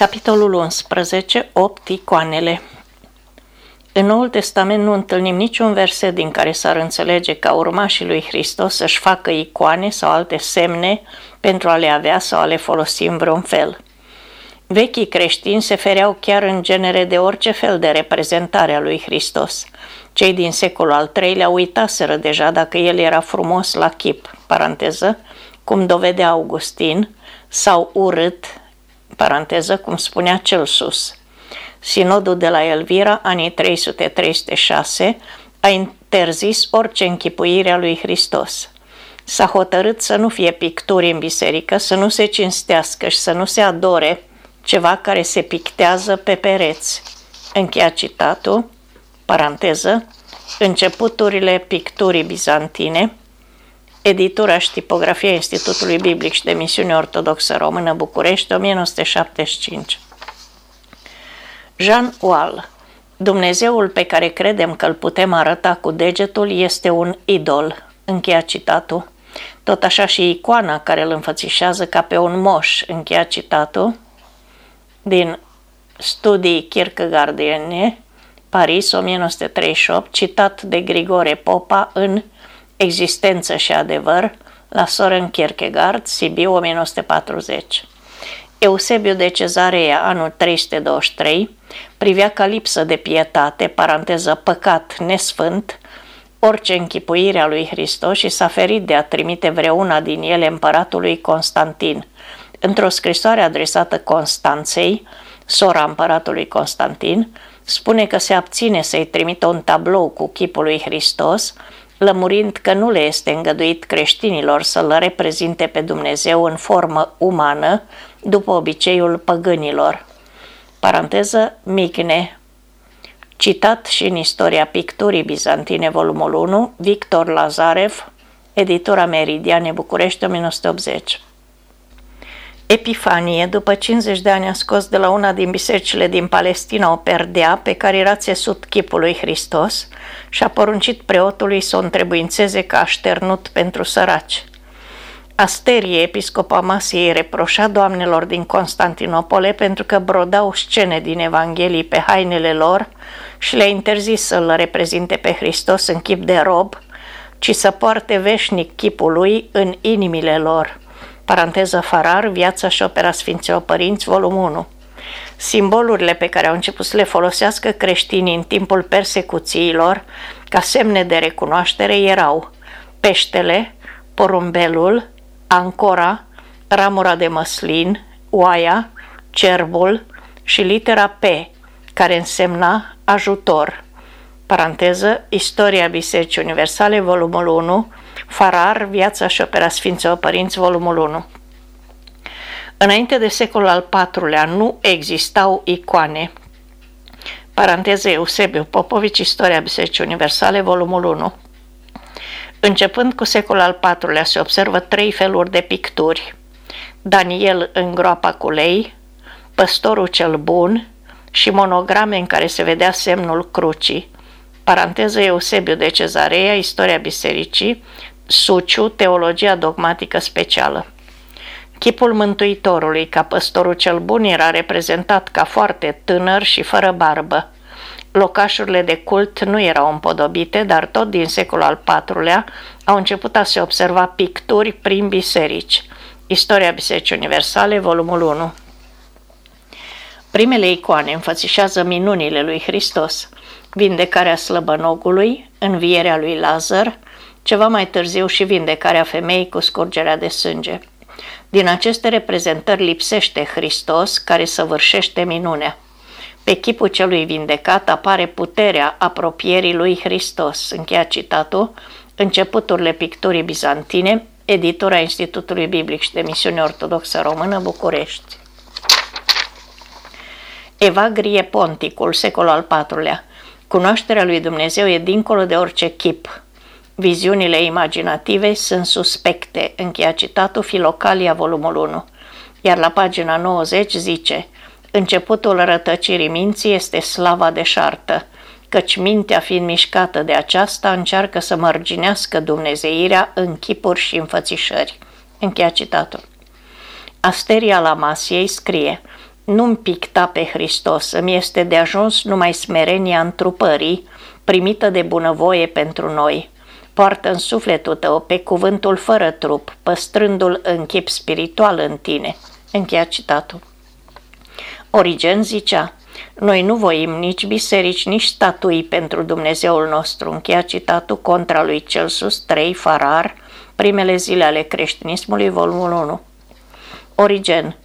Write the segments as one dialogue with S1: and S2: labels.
S1: Capitolul 11. Opt icoanele În Noul Testament nu întâlnim niciun verset din care s-ar înțelege ca urmașii lui Hristos să-și facă icoane sau alte semne pentru a le avea sau a le folosi în vreun fel. Vechii creștini se fereau chiar în genere de orice fel de reprezentare a lui Hristos. Cei din secolul al III-lea uitaseră deja dacă el era frumos la chip, paranteză, cum dovedea Augustin, sau urât, paranteză, cum spunea cel sus. Sinodul de la Elvira, anii 300-306, a interzis orice închipuire a lui Hristos. S-a hotărât să nu fie picturi în biserică, să nu se cinstească și să nu se adore ceva care se pictează pe pereți. Încheia citatul, paranteză, începuturile picturii bizantine, Editura și tipografia Institutului Biblic și de Misiune Ortodoxă Română București, 1975. Jean Wall Dumnezeul pe care credem că îl putem arăta cu degetul este un idol, încheia citatul. Tot așa și icoana care îl înfățișează ca pe un moș, încheia citatul, din Studii Kierkegaardiene, Paris, 1938, citat de Grigore Popa în Existență și adevăr, la Soren Kierkegaard, Sibiu, 1940. Eusebiu de Cezarea, anul 323, privea ca lipsă de pietate, paranteză păcat nesfânt, orice închipuire a lui Hristos și s-a ferit de a trimite vreuna din ele împăratului Constantin. Într-o scrisoare adresată Constanței, sora împăratului Constantin, spune că se abține să-i trimită un tablou cu chipul lui Hristos, lămurind că nu le este îngăduit creștinilor să-L reprezinte pe Dumnezeu în formă umană, după obiceiul păgânilor. Paranteză Migne Citat și în istoria picturii bizantine, volumul 1, Victor Lazarev, editura Meridiane București, 1980. Epifanie, după 50 de ani, a scos de la una din bisericile din Palestina o perdea pe care era țesut chipul lui Hristos și a poruncit preotului să o întrebuințeze ca așternut pentru săraci. Asterie, episcopa Masiei, reproșa doamnelor din Constantinopole pentru că brodau scene din Evanghelii pe hainele lor și le-a interzis să-l reprezinte pe Hristos în chip de rob, ci să poarte veșnic chipul lui în inimile lor paranteză Farar, Viața și opera Sfinților Părinți, volumul 1. Simbolurile pe care au început să le folosească creștinii în timpul persecuțiilor ca semne de recunoaștere erau peștele, porumbelul, ancora, ramura de măslin, oaia, cerbul și litera P, care însemna ajutor. Paranteză, Istoria Bisericii Universale, volumul 1, Farar, Viața și opera Sfinților Părinți, volumul 1. Înainte de secolul al IV-lea nu existau icoane. Paranteză Eusebiu Popovici, Istoria Bisericii Universale, volumul 1. Începând cu secolul al IV-lea se observă trei feluri de picturi. Daniel în groapa cu lei, Păstorul cel bun și monograme în care se vedea semnul crucii. Paranteză Eusebiu de Cezarea, Istoria Bisericii, Suciu, Teologia dogmatică specială. Chipul Mântuitorului, ca păstorul cel bun, era reprezentat ca foarte tânăr și fără barbă. Locașurile de cult nu erau împodobite, dar tot din secolul al IV-lea au început a se observa picturi prin biserici. Istoria Bisericii Universale, volumul 1. Primele icoane înfățișează minunile lui Hristos, vindecarea slăbănogului, învierea lui Lazar, ceva mai târziu și vindecarea femeii cu scurgerea de sânge. Din aceste reprezentări lipsește Hristos care săvârșește minunea. Pe chipul celui vindecat apare puterea apropierii lui Hristos, încheia citatul, începuturile picturii bizantine, editura Institutului Biblic și de Misiune Ortodoxă Română, București. Evagrie Ponticul, secolul al IV-lea. Cunoașterea lui Dumnezeu e dincolo de orice chip, Viziunile imaginative sunt suspecte, încheia citatul Filocalia, volumul 1. Iar la pagina 90 zice, Începutul rătăcirii minții este slava deșartă, căci mintea fiind mișcată de aceasta încearcă să mărginească dumnezeirea în chipuri și înfățișări. Încheia citatul. Asteria Lamasiei scrie, nu-mi picta pe Hristos, îmi este de ajuns numai smerenia întrupării, primită de bunăvoie pentru noi. Poartă în sufletul tău pe cuvântul fără trup, păstrându-l în chip spiritual în tine. Încheia citatul. Origen zicea, noi nu voim nici biserici, nici statui pentru Dumnezeul nostru. Încheia citatul contra lui Celsus 3, Farar, primele zile ale creștinismului, volumul 1. Origen,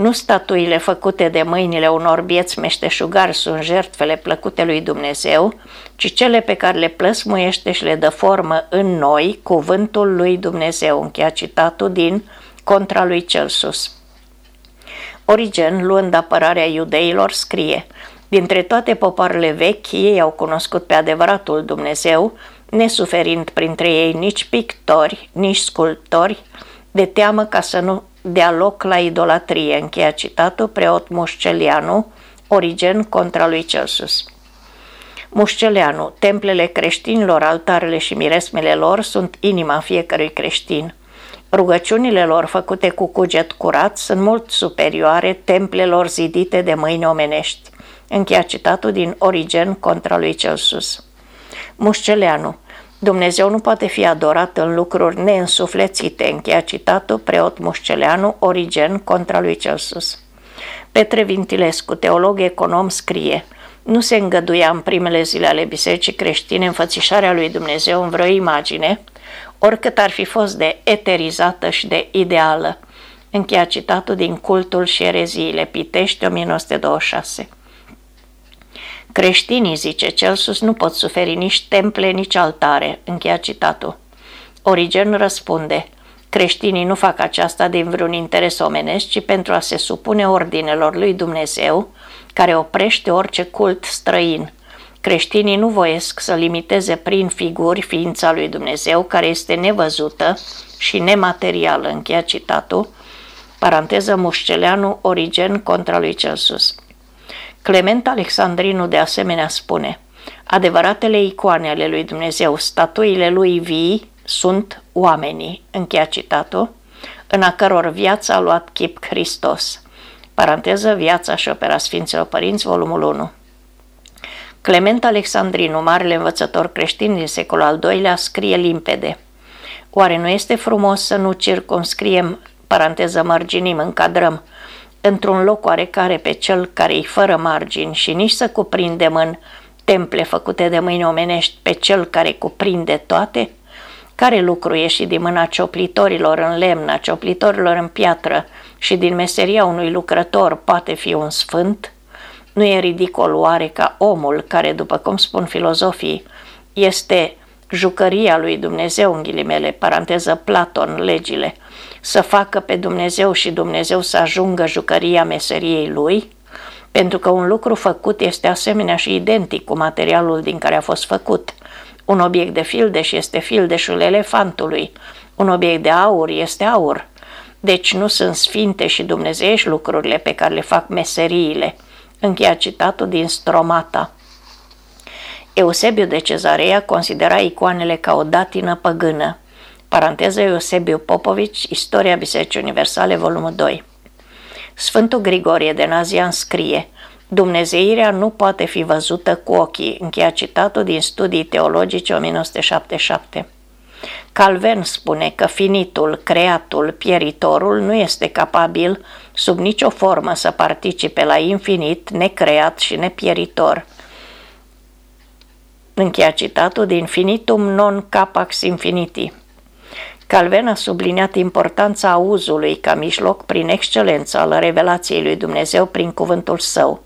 S1: nu statuile făcute de mâinile unor bieți meșteșugari sunt jertfele plăcute lui Dumnezeu, ci cele pe care le plăsmuiește și le dă formă în noi cuvântul lui Dumnezeu. Încheia citatul din Contra lui Celsus. Origen, luând apărarea iudeilor, scrie Dintre toate popoarele vechi, ei au cunoscut pe adevăratul Dumnezeu, nesuferind printre ei nici pictori, nici sculptori, de teamă ca să nu dea loc la idolatrie. Încheia citatul preot Mușcelianu, Origen contra lui Celsus. Mușceleanu, templele creștinilor, altarele și miresmele lor sunt inima fiecărui creștin. Rugăciunile lor făcute cu cuget curat sunt mult superioare templelor zidite de mâini omenești. Încheia citatul din Origen contra lui Celsus. Mușceleanu Dumnezeu nu poate fi adorat în lucruri neînsuflețite, încheia citatul preot Mușceleanu, Origen contra lui Celsus. Petre Vintilescu, teolog econom, scrie Nu se îngăduia în primele zile ale bisericii creștine înfățișarea lui Dumnezeu în vreo imagine, oricât ar fi fost de eterizată și de ideală. Încheia citatul din Cultul și ereziile, Pitești, 1926. Creștinii, zice Celsus, nu pot suferi nici temple, nici altare. Încheia citatul. Origen răspunde, creștinii nu fac aceasta din vreun interes omenesc, ci pentru a se supune ordinelor lui Dumnezeu, care oprește orice cult străin. Creștinii nu voiesc să limiteze prin figuri ființa lui Dumnezeu, care este nevăzută și nematerială, încheia citatul, paranteză Mușceleanu, Origen contra lui Celsus. Clement Alexandrinu de asemenea spune Adevăratele icoane ale lui Dumnezeu, statuile lui vii, sunt oamenii, încheia citatul, în a căror viață a luat chip Hristos. Paranteză, viața și opera Sfinților Părinți, volumul 1. Clement Alexandrinu, marele învățător creștin din secolul al II-lea, scrie limpede. Oare nu este frumos să nu circumscriem, paranteză, mărginim, încadrăm, într-un loc oarecare pe cel care îi fără margini și nici să cuprindem în temple făcute de mâini omenești pe cel care cuprinde toate? Care lucru ieși din mâna cioplitorilor în lemn, a cioplitorilor în piatră și din meseria unui lucrător poate fi un sfânt? Nu e ridicol oare ca omul care, după cum spun filozofii, este jucăria lui Dumnezeu, în ghilimele, paranteză Platon, legile, să facă pe Dumnezeu și Dumnezeu să ajungă jucăria meseriei lui, pentru că un lucru făcut este asemenea și identic cu materialul din care a fost făcut. Un obiect de fildeș este fildeșul elefantului, un obiect de aur este aur. Deci nu sunt sfinte și dumnezeiești lucrurile pe care le fac meseriile. Încheia citatul din Stromata. Eusebiu de Cezarea considera icoanele ca o datină păgână. Paranteză Eusebiu Popovici, Istoria Bisericii Universale, volumul 2. Sfântul Grigorie de Nazian scrie Dumnezeirea nu poate fi văzută cu ochii, încheia citatul din Studii Teologice 1977. Calven spune că finitul, creatul, pieritorul nu este capabil sub nicio formă să participe la infinit, necreat și nepieritor. Încheia citatul din Finitum non capax infiniti. Calven a subliniat importanța auzului ca mijloc prin excelență al revelației lui Dumnezeu prin cuvântul său.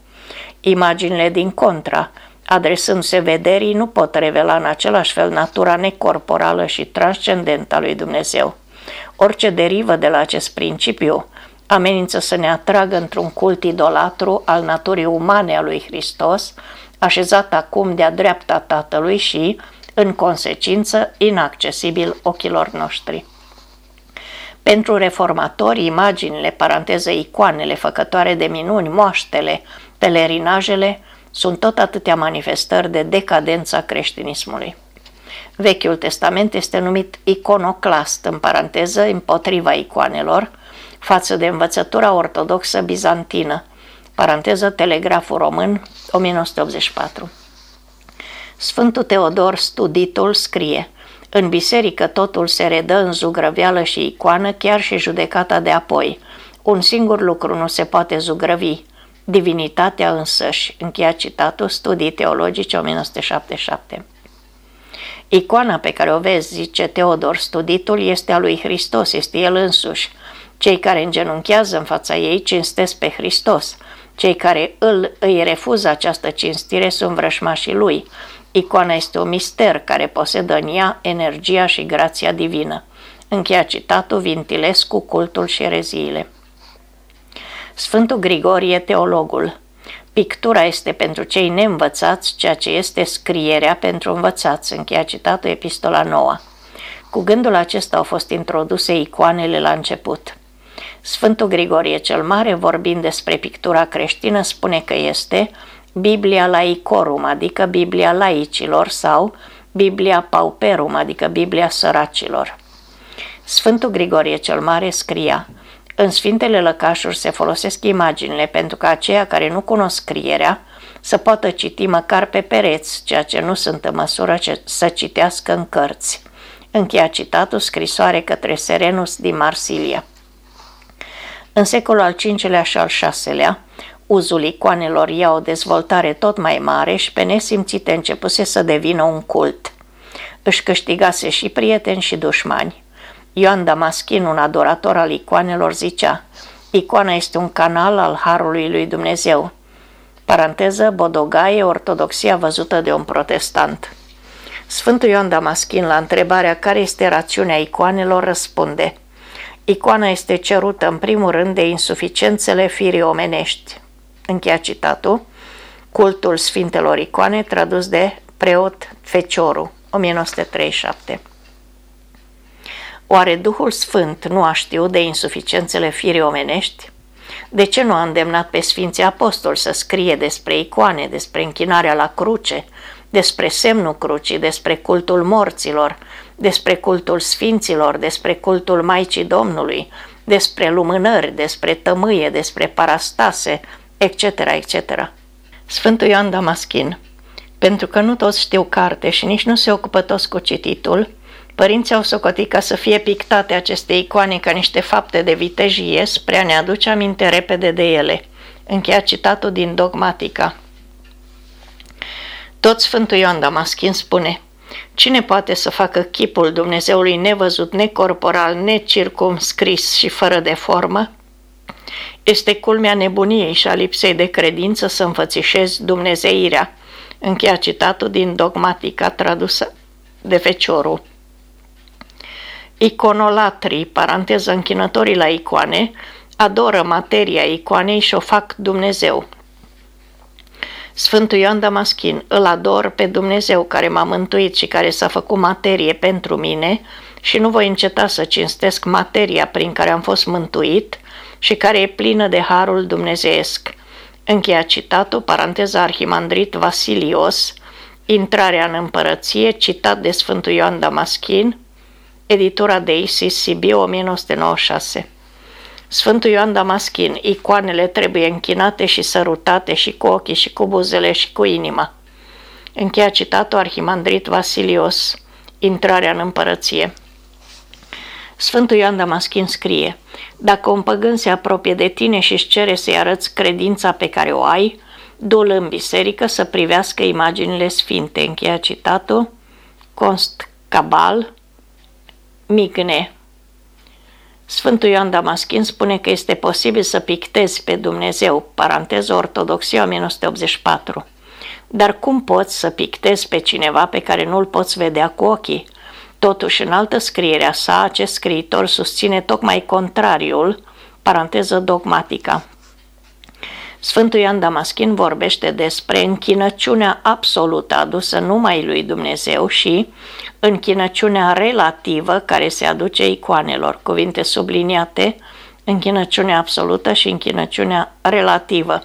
S1: Imaginile din contra, adresându-se vederii, nu pot revela în același fel natura necorporală și transcendentă a lui Dumnezeu. Orice derivă de la acest principiu amenință să ne atragă într-un cult idolatru al naturii umane a lui Hristos, așezat acum de-a dreapta Tatălui și, în consecință, inaccesibil ochilor noștri. Pentru reformatori, imaginile, paranteză icoanele făcătoare de minuni, moaștele, pelerinajele, sunt tot atâtea manifestări de decadența creștinismului. Vechiul Testament este numit iconoclast, în paranteză, împotriva icoanelor, față de învățătura ortodoxă bizantină, paranteză Telegraful Român, 1984. Sfântul Teodor Studitul scrie În biserică totul se redă în zugrăveală și icoană, chiar și judecata de apoi. Un singur lucru nu se poate zugrăvi, divinitatea însăși. Încheia citatul Studii Teologice 1977. Icoana pe care o vezi, zice Teodor Studitul, este a lui Hristos, este El însuși. Cei care îngenunchează în fața ei cinstesc pe Hristos. Cei care îl, îi refuză această cinstire sunt vrășmașii lui. Icoana este un mister care posedă în ea energia și grația divină. Încheia citatul Vintilescu, cultul și ereziile. Sfântul Grigorie, teologul. Pictura este pentru cei neînvățați ceea ce este scrierea pentru învățați. Încheia citatul Epistola 9. Cu gândul acesta au fost introduse icoanele la început. Sfântul Grigorie cel Mare, vorbind despre pictura creștină, spune că este Biblia laicorum, adică Biblia laicilor, sau Biblia pauperum, adică Biblia săracilor. Sfântul Grigorie cel Mare scria În Sfintele Lăcașuri se folosesc imaginile pentru ca aceia care nu cunosc scrierea să poată citi măcar pe pereți, ceea ce nu sunt în măsură să citească în cărți. Încheia citatul scrisoare către Serenus din Marsilia. În secolul al V-lea și al VI-lea, uzul icoanelor ia o dezvoltare tot mai mare și pe nesimțite începuse să devină un cult. Își câștigase și prieteni și dușmani. Ioan Damaschin, un adorator al icoanelor, zicea Icoana este un canal al Harului lui Dumnezeu. Paranteză, Bodogaie, ortodoxia văzută de un protestant. Sfântul Ioan Damaschin, la întrebarea care este rațiunea icoanelor, răspunde – Icoana este cerută în primul rând de insuficiențele firii omenești. Încheia citatul. Cultul Sfintelor Icoane, tradus de preot Fecioru, 1937. Oare Duhul Sfânt nu a știut de insuficiențele firii omenești? De ce nu a îndemnat pe Sfinții Apostoli să scrie despre icoane, despre închinarea la cruce, despre semnul crucii, despre cultul morților, despre cultul sfinților, despre cultul Maicii Domnului, despre lumânări, despre tămâie, despre parastase, etc., etc. Sfântul Ioan Damaschin Pentru că nu toți știu carte și nici nu se ocupă toți cu cititul, părinții au socotit ca să fie pictate aceste icoane ca niște fapte de vitejie spre a ne aduce aminte repede de ele. Încheia citatul din Dogmatica. Tot Sfântul Ioan Damaschin spune – Cine poate să facă chipul Dumnezeului nevăzut, necorporal, necircumscris și fără de formă? Este culmea nebuniei și a lipsei de credință să înfățișezi dumnezeirea. Încheia citatul din dogmatica tradusă de Fecioru. Iconolatrii, paranteză închinătorii la icoane, adoră materia icoanei și o fac Dumnezeu. Sfântul Ioan Damaschin, îl ador pe Dumnezeu care m-a mântuit și care s-a făcut materie pentru mine și nu voi înceta să cinstesc materia prin care am fost mântuit și care e plină de harul dumnezeesc. Încheia citatul, paranteza Arhimandrit Vasilios, Intrarea în împărăție, citat de Sfântul Ioan Damaschin, editura de ICCB 1996. Sfântul Ioan Damaschin, icoanele trebuie închinate și sărutate și cu ochii și cu buzele și cu inima. Încheia citatul Arhimandrit Vasilios, Intrarea în împărăție. Sfântul Ioan Damaschin scrie, Dacă un păgân se apropie de tine și își cere să-i arăți credința pe care o ai, du-l în biserică să privească imaginile sfinte. Încheia citatul Const Cabal Migne Sfântul Ioan Damaschin spune că este posibil să pictezi pe Dumnezeu, paranteză Ortodoxia 1984. Dar cum poți să pictezi pe cineva pe care nu-l poți vedea cu ochii? Totuși, în altă scriere a sa, acest scriitor susține tocmai contrariul, paranteză dogmatica. Sfântul Ioan Damaschin vorbește despre închinăciunea absolută adusă numai lui Dumnezeu și închinăciunea relativă care se aduce icoanelor, cuvinte subliniate, închinăciunea absolută și închinăciunea relativă.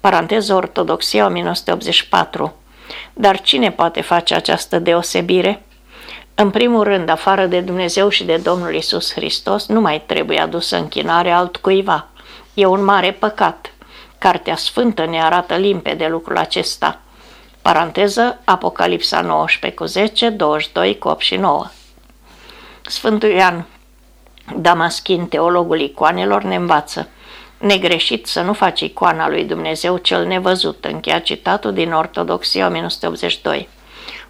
S1: Paranteză Ortodoxia 1984. Dar cine poate face această deosebire? În primul rând, afară de Dumnezeu și de Domnul Isus Hristos, nu mai trebuie adusă închinare altcuiva. E un mare păcat. Cartea Sfântă ne arată limpede lucrul acesta. Paranteză, Apocalipsa 19 cu 10, 22 cu 8 și 9. Sfântul Ioan Damaschin, teologul icoanelor, ne învață negreșit să nu faci icoana lui Dumnezeu cel nevăzut, încheia citatul din Ortodoxia 1982.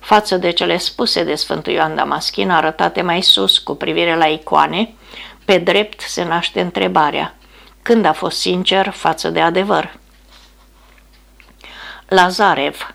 S1: Față de cele spuse de Sfântul Ioan Damaschin, arătate mai sus cu privire la icoane, pe drept se naște întrebarea, când a fost sincer față de adevăr? Lazarev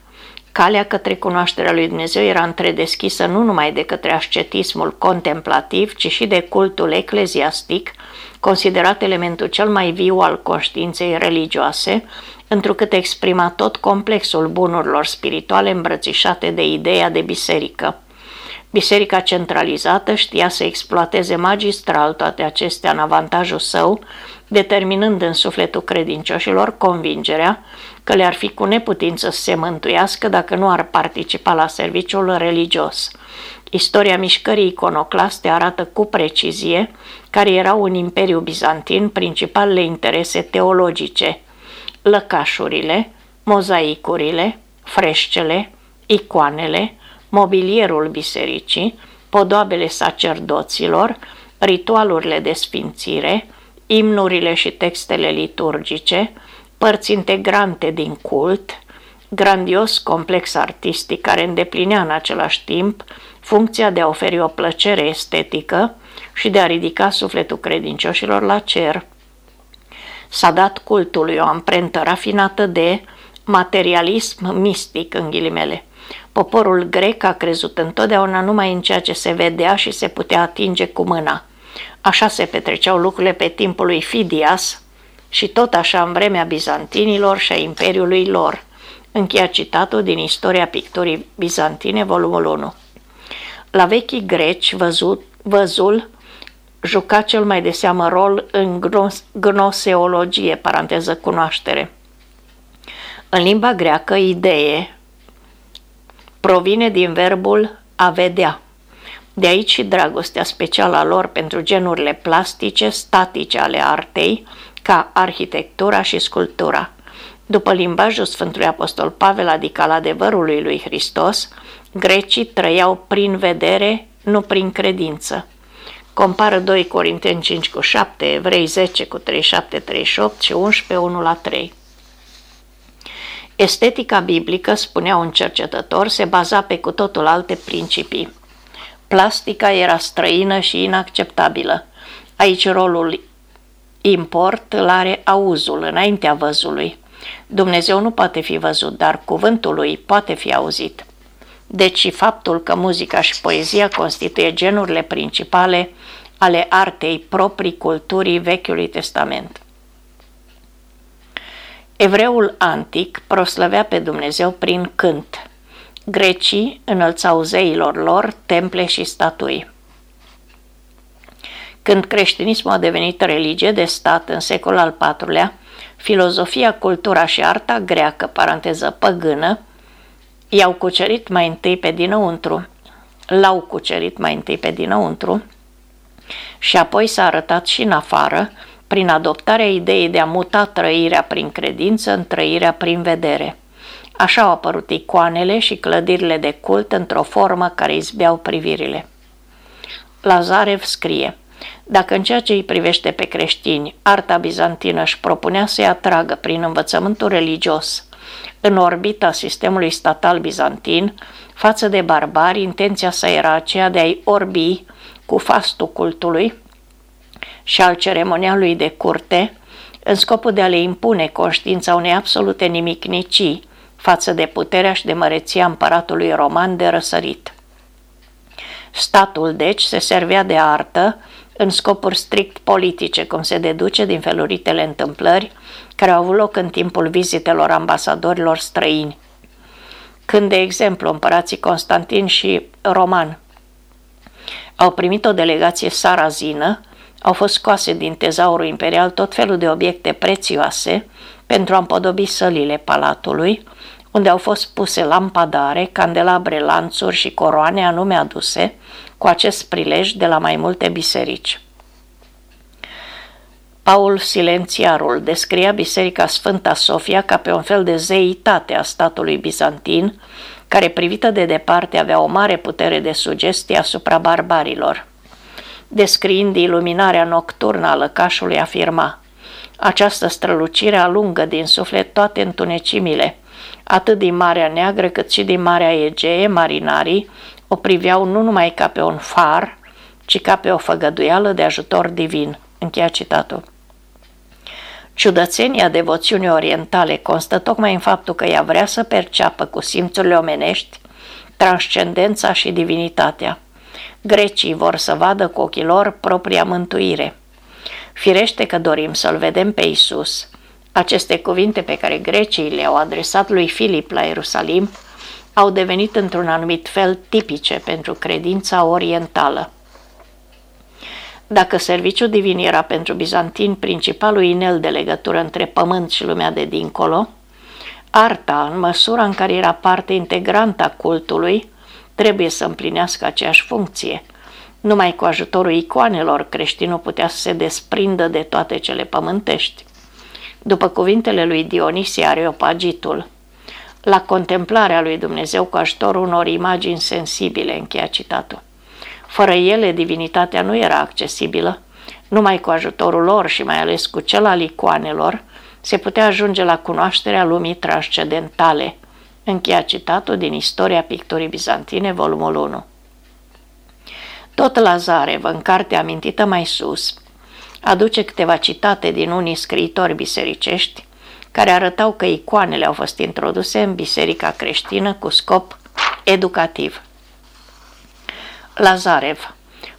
S1: Calea către cunoașterea lui Dumnezeu era întredeschisă nu numai de către ascetismul contemplativ, ci și de cultul ecleziastic, considerat elementul cel mai viu al conștiinței religioase, întrucât exprima tot complexul bunurilor spirituale îmbrățișate de ideea de biserică. Biserica centralizată știa să exploateze magistral toate acestea în avantajul său, determinând în sufletul credincioșilor convingerea că le-ar fi cu neputință să se mântuiască dacă nu ar participa la serviciul religios. Istoria mișcării iconoclaste arată cu precizie care erau un imperiu bizantin principalele interese teologice, lăcașurile, mozaicurile, freșcele, icoanele, mobilierul bisericii, podoabele sacerdoților, ritualurile de sfințire, imnurile și textele liturgice, părți integrante din cult, grandios complex artistic care îndeplinea în același timp funcția de a oferi o plăcere estetică și de a ridica sufletul credincioșilor la cer. S-a dat cultului o amprentă rafinată de materialism mistic, în ghilimele. Poporul grec a crezut întotdeauna numai în ceea ce se vedea și se putea atinge cu mâna. Așa se petreceau lucrurile pe timpul lui Fidias și tot așa în vremea bizantinilor și a imperiului lor. Încheia citatul din Istoria picturii bizantine, volumul 1. La vechii greci, văzut, văzul juca cel mai de seamă rol în gnos, gnoseologie, paranteză cunoaștere. În limba greacă, idee provine din verbul a vedea. De aici și dragostea specială a lor pentru genurile plastice, statice ale artei, ca arhitectura și sculptura. După limbajul Sfântului Apostol Pavel, adică al adevărului lui Hristos, grecii trăiau prin vedere, nu prin credință. Compară 2 Corinteni 5 cu 7, Evrei 10 cu 37, 38 și 11, 1 la 3. Estetica biblică, spunea un cercetător, se baza pe cu totul alte principii. Plastica era străină și inacceptabilă. Aici rolul import îl are auzul înaintea văzului. Dumnezeu nu poate fi văzut, dar cuvântul lui poate fi auzit. Deci și faptul că muzica și poezia constituie genurile principale ale artei proprii culturii Vechiului Testament. Evreul antic proslăvea pe Dumnezeu prin cânt. Grecii înălțau zeilor lor temple și statui. Când creștinismul a devenit religie de stat în secolul al IV-lea, filozofia, cultura și arta greacă, paranteză păgână, i-au cucerit mai întâi pe dinăuntru, l-au cucerit mai întâi pe dinăuntru și apoi s-a arătat și în afară, prin adoptarea ideii de a muta trăirea prin credință în trăirea prin vedere. Așa au apărut icoanele și clădirile de cult într-o formă care izbeau privirile. Lazarev scrie Dacă în ceea ce îi privește pe creștini, arta bizantină își propunea să-i atragă prin învățământul religios în orbita sistemului statal bizantin, față de barbari, intenția sa era aceea de a-i orbi cu fastul cultului și al ceremonialului de curte, în scopul de a le impune conștiința unei absolute nimicnicii față de puterea și de măreția împăratului roman de răsărit. Statul, deci, se servea de artă în scopuri strict politice, cum se deduce din feluritele întâmplări care au avut loc în timpul vizitelor ambasadorilor străini. Când, de exemplu, împărații Constantin și Roman au primit o delegație sarazină, au fost scoase din tezaurul imperial tot felul de obiecte prețioase pentru a împodobi sălile palatului, unde au fost puse lampadare, candelabre, lanțuri și coroane anume aduse cu acest prilej de la mai multe biserici. Paul Silențiarul descria Biserica Sfânta Sofia ca pe un fel de zeitate a statului bizantin, care privită de departe avea o mare putere de sugestie asupra barbarilor. Descriind iluminarea nocturnă a lăcașului, afirma Această strălucire alungă din suflet toate întunecimile. Atât din Marea Neagră cât și din Marea Egee, marinarii o priveau nu numai ca pe un far, ci ca pe o făgăduială de ajutor divin. Încheia citatul. Ciudățenia devoțiunii orientale constă tocmai în faptul că ea vrea să perceapă cu simțurile omenești transcendența și divinitatea. Grecii vor să vadă cu ochii lor propria mântuire. Firește că dorim să-L vedem pe Isus. Aceste cuvinte pe care grecii le-au adresat lui Filip la Ierusalim au devenit într-un anumit fel tipice pentru credința orientală. Dacă serviciul divin era pentru bizantin principalul inel de legătură între pământ și lumea de dincolo, arta, în măsura în care era parte integrantă a cultului, trebuie să împlinească aceeași funcție. Numai cu ajutorul icoanelor creștinul putea să se desprindă de toate cele pământești. După cuvintele lui Dionisie Areopagitul, la contemplarea lui Dumnezeu cu ajutorul unor imagini sensibile, încheia citatul. Fără ele, divinitatea nu era accesibilă. Numai cu ajutorul lor și mai ales cu cel al icoanelor, se putea ajunge la cunoașterea lumii transcendentale. Încheia citatul din Istoria picturii bizantine, volumul 1. Tot Lazarev, în cartea amintită mai sus, aduce câteva citate din unii scriitori bisericești care arătau că icoanele au fost introduse în biserica creștină cu scop educativ. Lazarev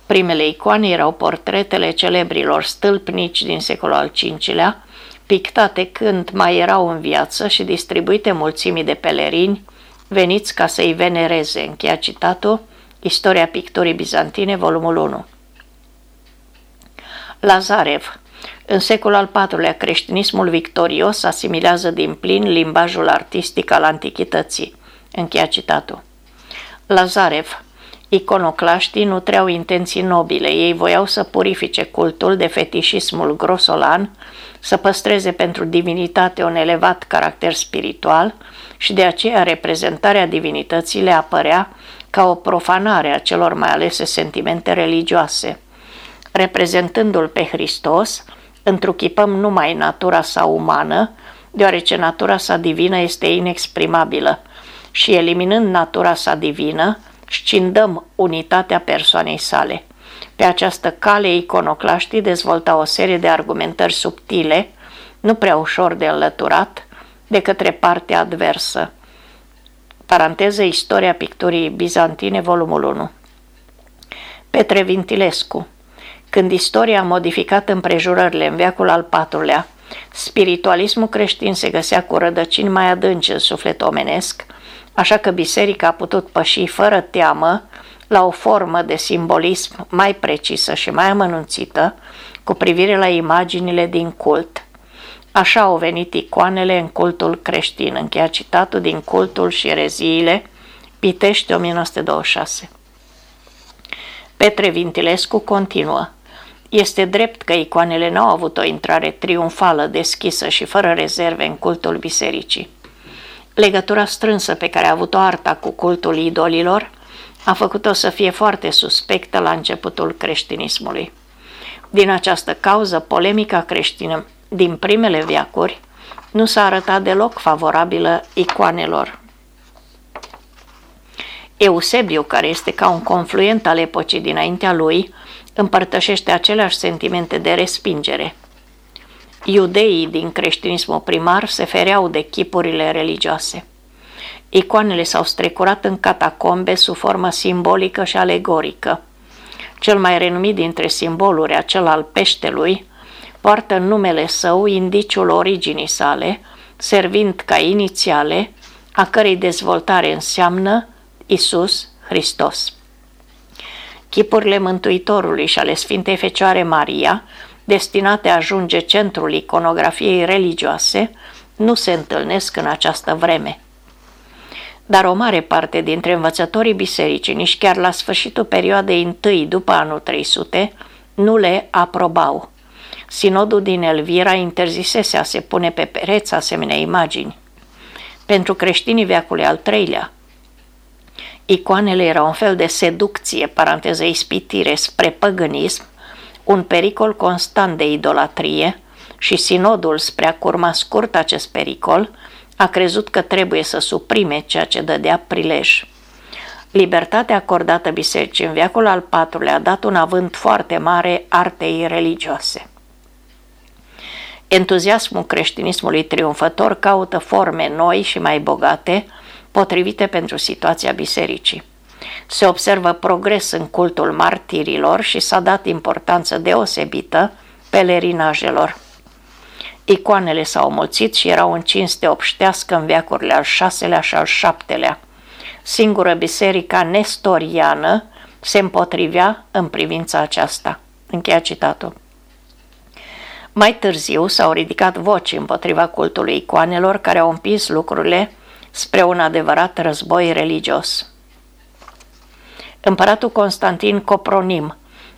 S1: Primele icoane erau portretele celebrilor stâlpnici din secolul al V-lea, pictate când mai erau în viață și distribuite mulțimii de pelerini veniți ca să-i venereze. Încheia citatul Istoria picturii bizantine, volumul 1. Lazarev în secolul al IV-lea, creștinismul victorios asimilează din plin limbajul artistic al antichității. Încheia citatul. Lazarev Iconoclaștii nu treau intenții nobile, ei voiau să purifice cultul de fetișismul grosolan, să păstreze pentru divinitate un elevat caracter spiritual și de aceea reprezentarea divinității le apărea ca o profanare a celor mai alese sentimente religioase. Reprezentându-l pe Hristos, întruchipăm numai natura sa umană, deoarece natura sa divină este inexprimabilă și eliminând natura sa divină, scindăm unitatea persoanei sale. Pe această cale, iconoclaștii dezvolta o serie de argumentări subtile, nu prea ușor de înlăturat, de către partea adversă. Paranteză Istoria picturii bizantine, volumul 1. Petre Vintilescu Când istoria a modificat împrejurările în veacul al IV-lea, spiritualismul creștin se găsea cu rădăcini mai adânci în suflet omenesc, așa că biserica a putut păși fără teamă la o formă de simbolism mai precisă și mai amănunțită cu privire la imaginile din cult. Așa au venit icoanele în cultul creștin, încheia citatul din cultul și ereziile, Pitești 1926. Petre Vintilescu continuă. Este drept că icoanele n-au avut o intrare triumfală, deschisă și fără rezerve în cultul bisericii. Legătura strânsă pe care a avut-o arta cu cultul idolilor a făcut-o să fie foarte suspectă la începutul creștinismului. Din această cauză, polemica creștină din primele viacuri nu s-a arătat deloc favorabilă icoanelor. Eusebiu, care este ca un confluent al epocii dinaintea lui, împărtășește aceleași sentimente de respingere – Iudeii din creștinismul primar se fereau de chipurile religioase. Icoanele s-au strecurat în catacombe sub formă simbolică și alegorică. Cel mai renumit dintre simboluri, acel al peștelui, poartă în numele său indiciul originii sale, servind ca inițiale, a cărei dezvoltare înseamnă Isus Hristos. Chipurile Mântuitorului și ale Sfintei Fecioare Maria destinate a ajunge centrul iconografiei religioase, nu se întâlnesc în această vreme. Dar o mare parte dintre învățătorii bisericii, nici chiar la sfârșitul perioadei întâi după anul 300, nu le aprobau. Sinodul din Elvira interzisese a se pune pe pereți asemenea imagini. Pentru creștinii veacului al treilea, icoanele erau un fel de seducție, paranteză ispitire, spre păgânism, un pericol constant de idolatrie și sinodul, spre a curma scurt acest pericol, a crezut că trebuie să suprime ceea ce dădea prilej. Libertatea acordată bisericii în viacul al patrulea a dat un avânt foarte mare artei religioase. Entuziasmul creștinismului triumfător caută forme noi și mai bogate, potrivite pentru situația bisericii. Se observă progres în cultul martirilor și s-a dat importanță deosebită pelerinajelor. Icoanele s-au mulțit și erau încinste obștească în veacurile al șaselea și al șaptelea. Singură biserica nestoriană se împotrivea în privința aceasta. Încheia citatul. Mai târziu s-au ridicat voci împotriva cultului icoanelor care au împins lucrurile spre un adevărat război religios. Împăratul Constantin Copronim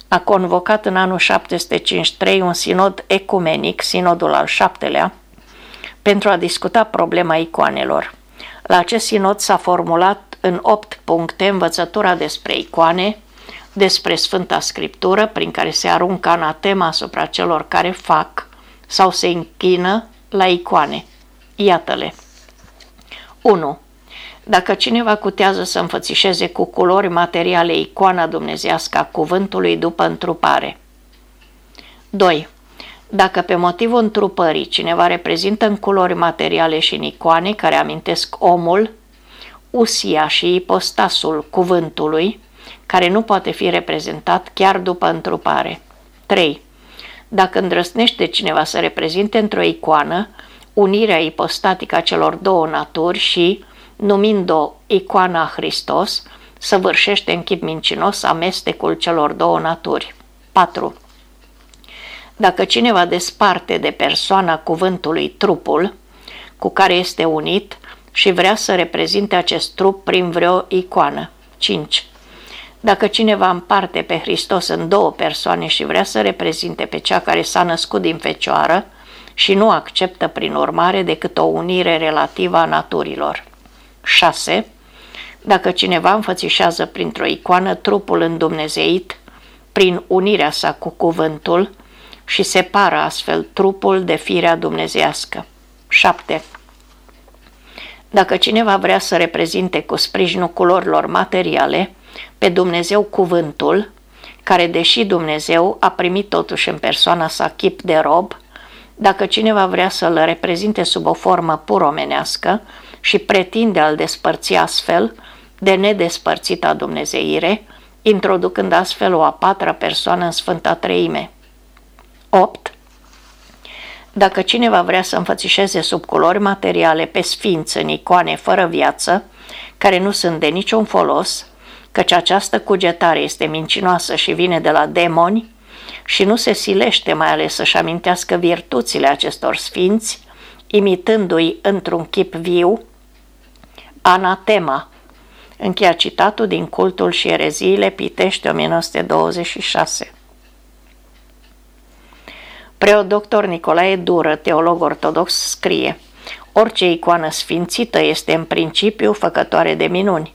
S1: a convocat în anul 753 un sinod ecumenic, sinodul al șaptelea, pentru a discuta problema icoanelor. La acest sinod s-a formulat în opt puncte învățătura despre icoane, despre Sfânta Scriptură, prin care se aruncă anatema asupra celor care fac sau se închină la icoane. Iată-le. 1. Dacă cineva cutează să înfățișeze cu culori materiale icoana dumnezească a cuvântului după întrupare. 2. Dacă pe motivul întrupării cineva reprezintă în culori materiale și în icoane care amintesc omul, usia și ipostasul cuvântului, care nu poate fi reprezentat chiar după întrupare. 3. Dacă îndrăsnește cineva să reprezinte într-o icoană unirea ipostatică a celor două naturi și, numind-o icoana Hristos, săvârșește în chip mincinos amestecul celor două naturi. 4. Dacă cineva desparte de persoana cuvântului trupul cu care este unit și vrea să reprezinte acest trup prin vreo icoană. 5. Dacă cineva împarte pe Hristos în două persoane și vrea să reprezinte pe cea care s-a născut din fecioară și nu acceptă prin urmare decât o unire relativă a naturilor. 6. Dacă cineva înfățișează printr-o icoană trupul îndumnezeit prin unirea sa cu cuvântul și separă astfel trupul de firea dumnezească. 7. Dacă cineva vrea să reprezinte cu sprijinul culorilor materiale pe Dumnezeu cuvântul, care deși Dumnezeu a primit totuși în persoana sa chip de rob, dacă cineva vrea să-l reprezinte sub o formă puromenească și pretinde a-l despărți astfel de nedespărțita dumnezeire, introducând astfel o a patra persoană în Sfânta Treime. 8. Dacă cineva vrea să înfățișeze sub culori materiale pe sfinți în icoane fără viață, care nu sunt de niciun folos, căci această cugetare este mincinoasă și vine de la demoni și nu se silește mai ales să-și amintească virtuțile acestor sfinți, imitându-i într-un chip viu, anatema. Încheia citatul din Cultul și ereziile Pitești 1926. Preot doctor Nicolae Dură, teolog ortodox, scrie Orice icoană sfințită este în principiu făcătoare de minuni.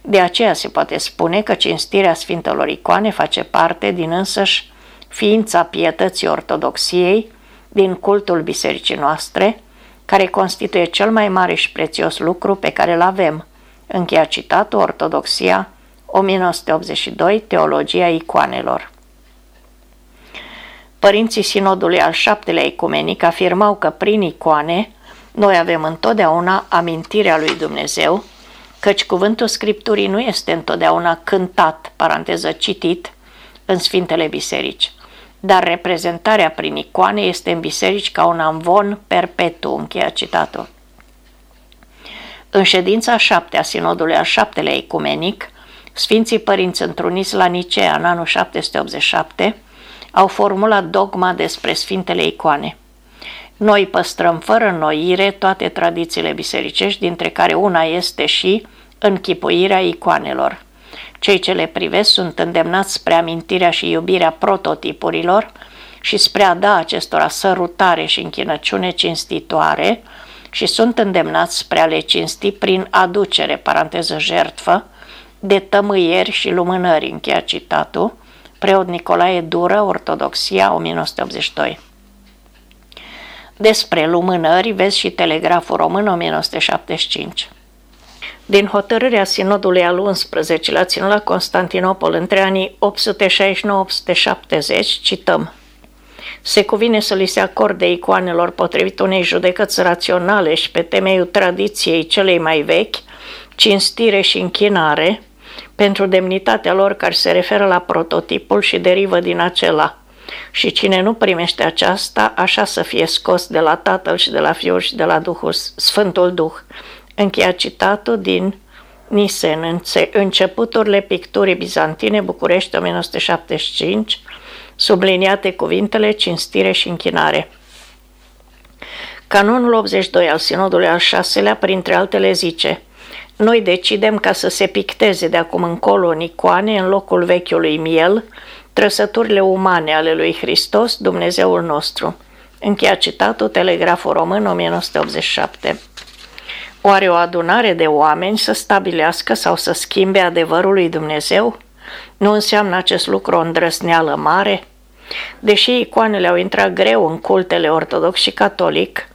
S1: De aceea se poate spune că cinstirea Sfintelor Icoane face parte din însăși ființa pietății ortodoxiei, din cultul bisericii noastre, care constituie cel mai mare și prețios lucru pe care îl avem. Încheia citatul Ortodoxia 1982, Teologia Icoanelor. Părinții Sinodului al șaptelea ecumenic afirmau că prin icoane noi avem întotdeauna amintirea lui Dumnezeu, căci cuvântul Scripturii nu este întotdeauna cântat, paranteză citit, în Sfintele Biserici, dar reprezentarea prin icoane este în biserici ca un amvon perpetu, încheia citatul. În ședința șaptea Sinodului al șaptelea ecumenic, Sfinții Părinți întruniți la Nicea în anul 787 au formulat dogma despre Sfintele Icoane. Noi păstrăm fără înnoire toate tradițiile bisericești, dintre care una este și închipuirea icoanelor. Cei ce le privesc sunt îndemnați spre amintirea și iubirea prototipurilor și spre a da acestora sărutare și închinăciune cinstitoare și sunt îndemnați spre a le cinsti prin aducere, paranteză jertfă, de tămâieri și lumânări, încheia citatul, preot Nicolae Dură, Ortodoxia, 1982. Despre lumânări vezi și Telegraful Român 1975. Din hotărârea Sinodului al XI-lea ținut la Constantinopol între anii 869-870, cităm se cuvine să li se acorde icoanelor potrivit unei judecăți raționale și pe temeiul tradiției celei mai vechi, cinstire și închinare, pentru demnitatea lor care se referă la prototipul și derivă din acela. Și cine nu primește aceasta, așa să fie scos de la Tatăl și de la Fiul și de la Duhul, Sfântul Duh. Încheia citatul din Nisen, începuturile picturii bizantine, București 1975, subliniate cuvintele cinstire și închinare. Canonul 82 al Sinodului al VI-lea, printre altele, zice Noi decidem ca să se picteze de acum încolo în icoane, în locul vechiului miel, trăsăturile umane ale lui Hristos, Dumnezeul nostru. Încheia citatul Telegraful Român 1987. Oare o adunare de oameni să stabilească sau să schimbe adevărul lui Dumnezeu? Nu înseamnă acest lucru o îndrăsneală mare? Deși icoanele au intrat greu în cultele ortodox și catolic,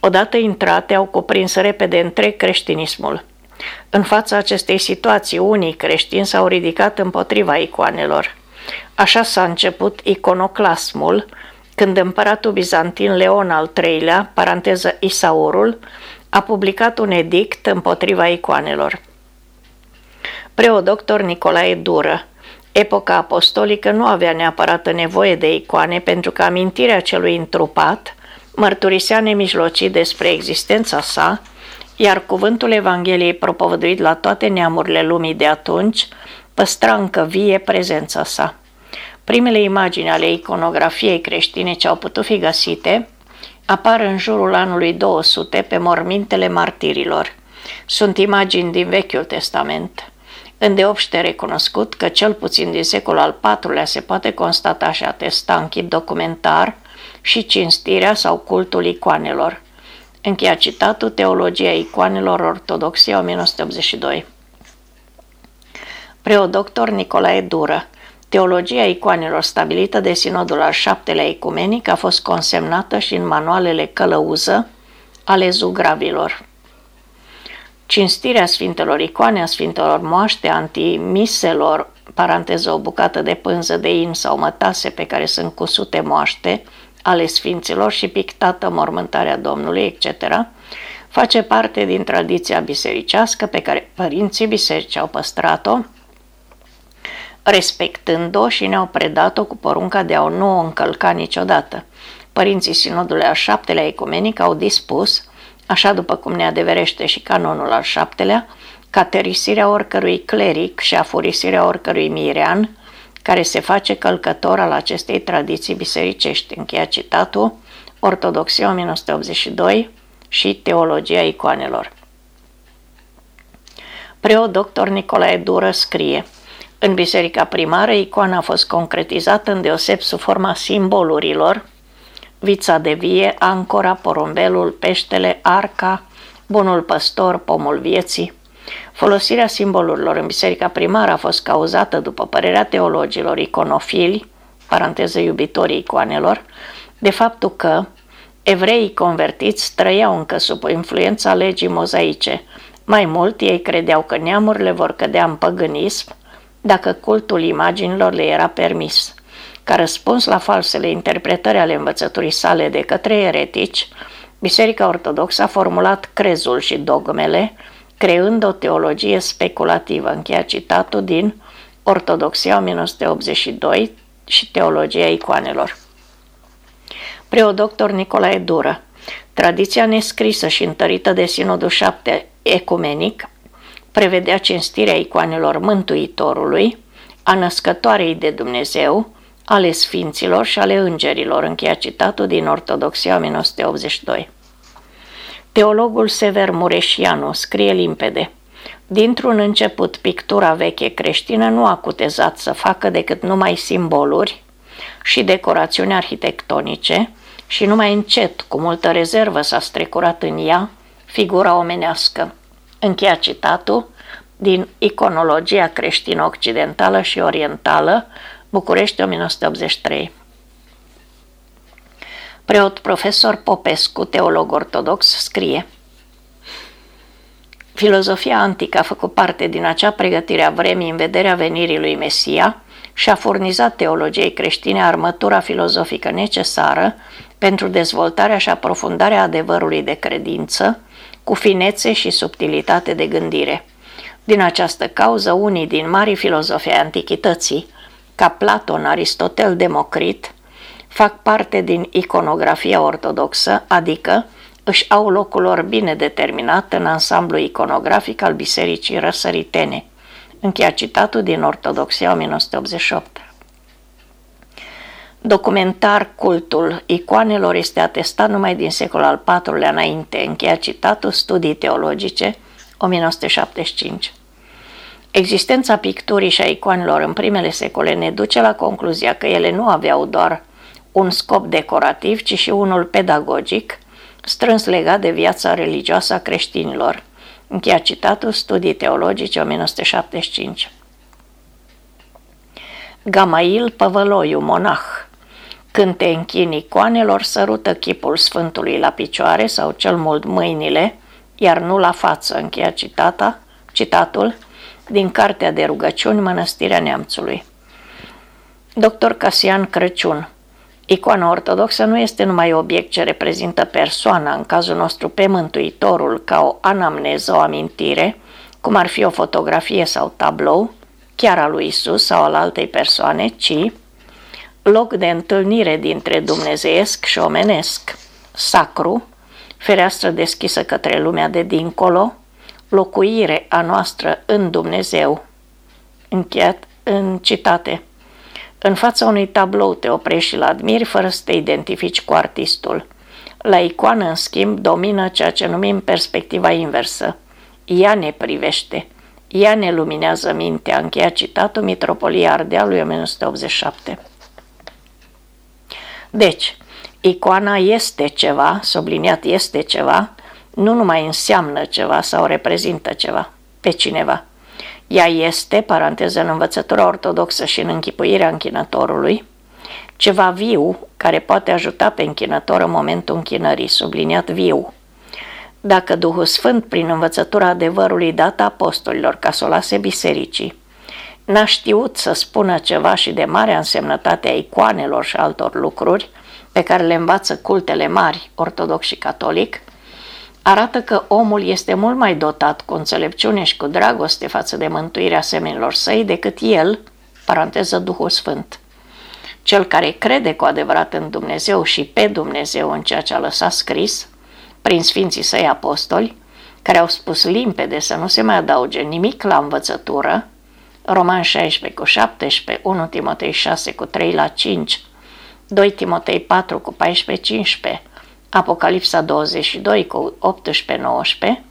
S1: odată intrate au cuprins repede întreg creștinismul. În fața acestei situații, unii creștini s-au ridicat împotriva icoanelor. Așa s-a început iconoclasmul, când împăratul bizantin Leon al III-lea, paranteză Isaurul, a publicat un edict împotriva icoanelor. Preodoctor Nicolae Dură Epoca apostolică nu avea neapărat nevoie de icoane pentru că amintirea celui întrupat mărturisea nemijlocit despre existența sa, iar cuvântul Evangheliei propovăduit la toate neamurile lumii de atunci păstra încă vie prezența sa. Primele imagini ale iconografiei creștine ce au putut fi găsite apar în jurul anului 200 pe mormintele martirilor. Sunt imagini din Vechiul Testament. Îndeopște recunoscut că cel puțin din secolul al IV-lea se poate constata și atesta în chip documentar și cinstirea sau cultul icoanelor. Încheia citatul Teologia icoanelor Ortodoxie 1982. Preodoctor Nicolae Dură Teologia icoanelor stabilită de Sinodul al VII-lea ecumenic a fost consemnată și în manualele călăuză ale zugravilor. Cinstirea Sfintelor Icoane, a Sfintelor Moaște, antimiselor, paranteză o bucată de pânză de in sau mătase pe care sunt cusute moaște ale Sfinților și pictată mormântarea Domnului, etc., face parte din tradiția bisericească pe care părinții biserici au păstrat-o, respectând-o și ne-au predat-o cu porunca de a o nu o încălca niciodată. Părinții Sinodului al șaptelea ecumenic au dispus așa după cum ne adeverește și canonul al șaptelea, caterisirea oricărui cleric și afurisirea oricărui mirean care se face călcător al acestei tradiții bisericești. Încheia citatul, Ortodoxia 1982 și Teologia icoanelor. Preot doctor Nicolae Dură scrie În biserica primară, icoana a fost concretizată în deoseb sub forma simbolurilor, vița de vie, ancora, porumbelul, peștele, arca, bunul păstor, pomul vieții. Folosirea simbolurilor în biserica primară a fost cauzată, după părerea teologilor iconofili, paranteză iubitorii icoanelor, de faptul că evreii convertiți trăiau încă sub influența legii mozaice. Mai mult, ei credeau că neamurile vor cădea în păgânism dacă cultul imaginilor le era permis. Ca răspuns la falsele interpretări ale învățăturii sale de către eretici, Biserica Ortodoxă a formulat crezul și dogmele, creând o teologie speculativă, încheia citatul din Ortodoxia 1982 și Teologia icoanelor. Preodoctor Nicolae Dură Tradiția nescrisă și întărită de Sinodul 7 ecumenic prevedea cinstirea icoanelor Mântuitorului, a născătoarei de Dumnezeu, ale sfinților și ale îngerilor, încheia citatul din Ortodoxia 1982. Teologul Sever Mureșianu scrie limpede Dintr-un început, pictura veche creștină nu a cutezat să facă decât numai simboluri, și decorațiuni arhitectonice și numai încet, cu multă rezervă s-a strecurat în ea figura omenească. Încheia citatul din Iconologia creștină-occidentală și orientală, București 1983. Preot profesor Popescu, teolog ortodox, scrie Filozofia antică a făcut parte din acea pregătire a vremii în vederea venirii lui Mesia și a furnizat teologiei creștine armătura filozofică necesară pentru dezvoltarea și aprofundarea adevărului de credință, cu finețe și subtilitate de gândire. Din această cauză, unii din mari filozofi ai antichității, ca Platon, Aristotel, Democrit, fac parte din iconografia ortodoxă, adică își au locul lor bine determinat în ansamblu iconografic al Bisericii Răsăritene. Încheia citatul din Ortodoxia 1988. Documentar cultul icoanelor este atestat numai din secolul al IV-lea înainte, încheia citatul Studii teologice 1975. Existența picturii și a icoanelor în primele secole ne duce la concluzia că ele nu aveau doar un scop decorativ, ci și unul pedagogic, strâns legat de viața religioasă a creștinilor. Încheia citatul Studii teologice 1975. Gamail Păvăloiu, monah. Când te închini icoanelor, sărută chipul Sfântului la picioare sau cel mult mâinile, iar nu la față, încheia citata, citatul din Cartea de rugăciuni Mănăstirea Neamțului. Dr. Casian Crăciun Icoana ortodoxă nu este numai obiect ce reprezintă persoana, în cazul nostru pe Mântuitorul, ca o anamneză, o amintire, cum ar fi o fotografie sau tablou, chiar al lui Isus sau al altei persoane, ci loc de întâlnire dintre dumnezeiesc și omenesc, sacru, fereastră deschisă către lumea de dincolo, locuire a noastră în Dumnezeu. Încheiat în citate. În fața unui tablou te oprești și îl admiri fără să te identifici cu artistul. La icoană, în schimb, domină ceea ce numim perspectiva inversă. Ea ne privește. Ea ne luminează mintea, încheia citatul Mitropolia Ardealului 1987. Deci, icoana este ceva, subliniat este ceva, nu numai înseamnă ceva sau reprezintă ceva, pe cineva. Ea este, paranteză în învățătura ortodoxă și în închipuirea închinătorului, ceva viu care poate ajuta pe închinător în momentul închinării, subliniat viu. Dacă Duhul Sfânt, prin învățătura adevărului dată apostolilor ca să o lase bisericii, n-a știut să spună ceva și de mare însemnătate a icoanelor și altor lucruri pe care le învață cultele mari, ortodox și catolic, arată că omul este mult mai dotat cu înțelepciune și cu dragoste față de mântuirea semenilor săi decât el, paranteză Duhul Sfânt. Cel care crede cu adevărat în Dumnezeu și pe Dumnezeu în ceea ce a lăsat scris, prin Sfinții Săi Apostoli, care au spus limpede să nu se mai adauge nimic la învățătură, Roman 16 cu 17, 1 Timotei 6 cu 3 la 5, 2 Timotei 4 cu 14-15, Apocalipsa 22 cu 18-19,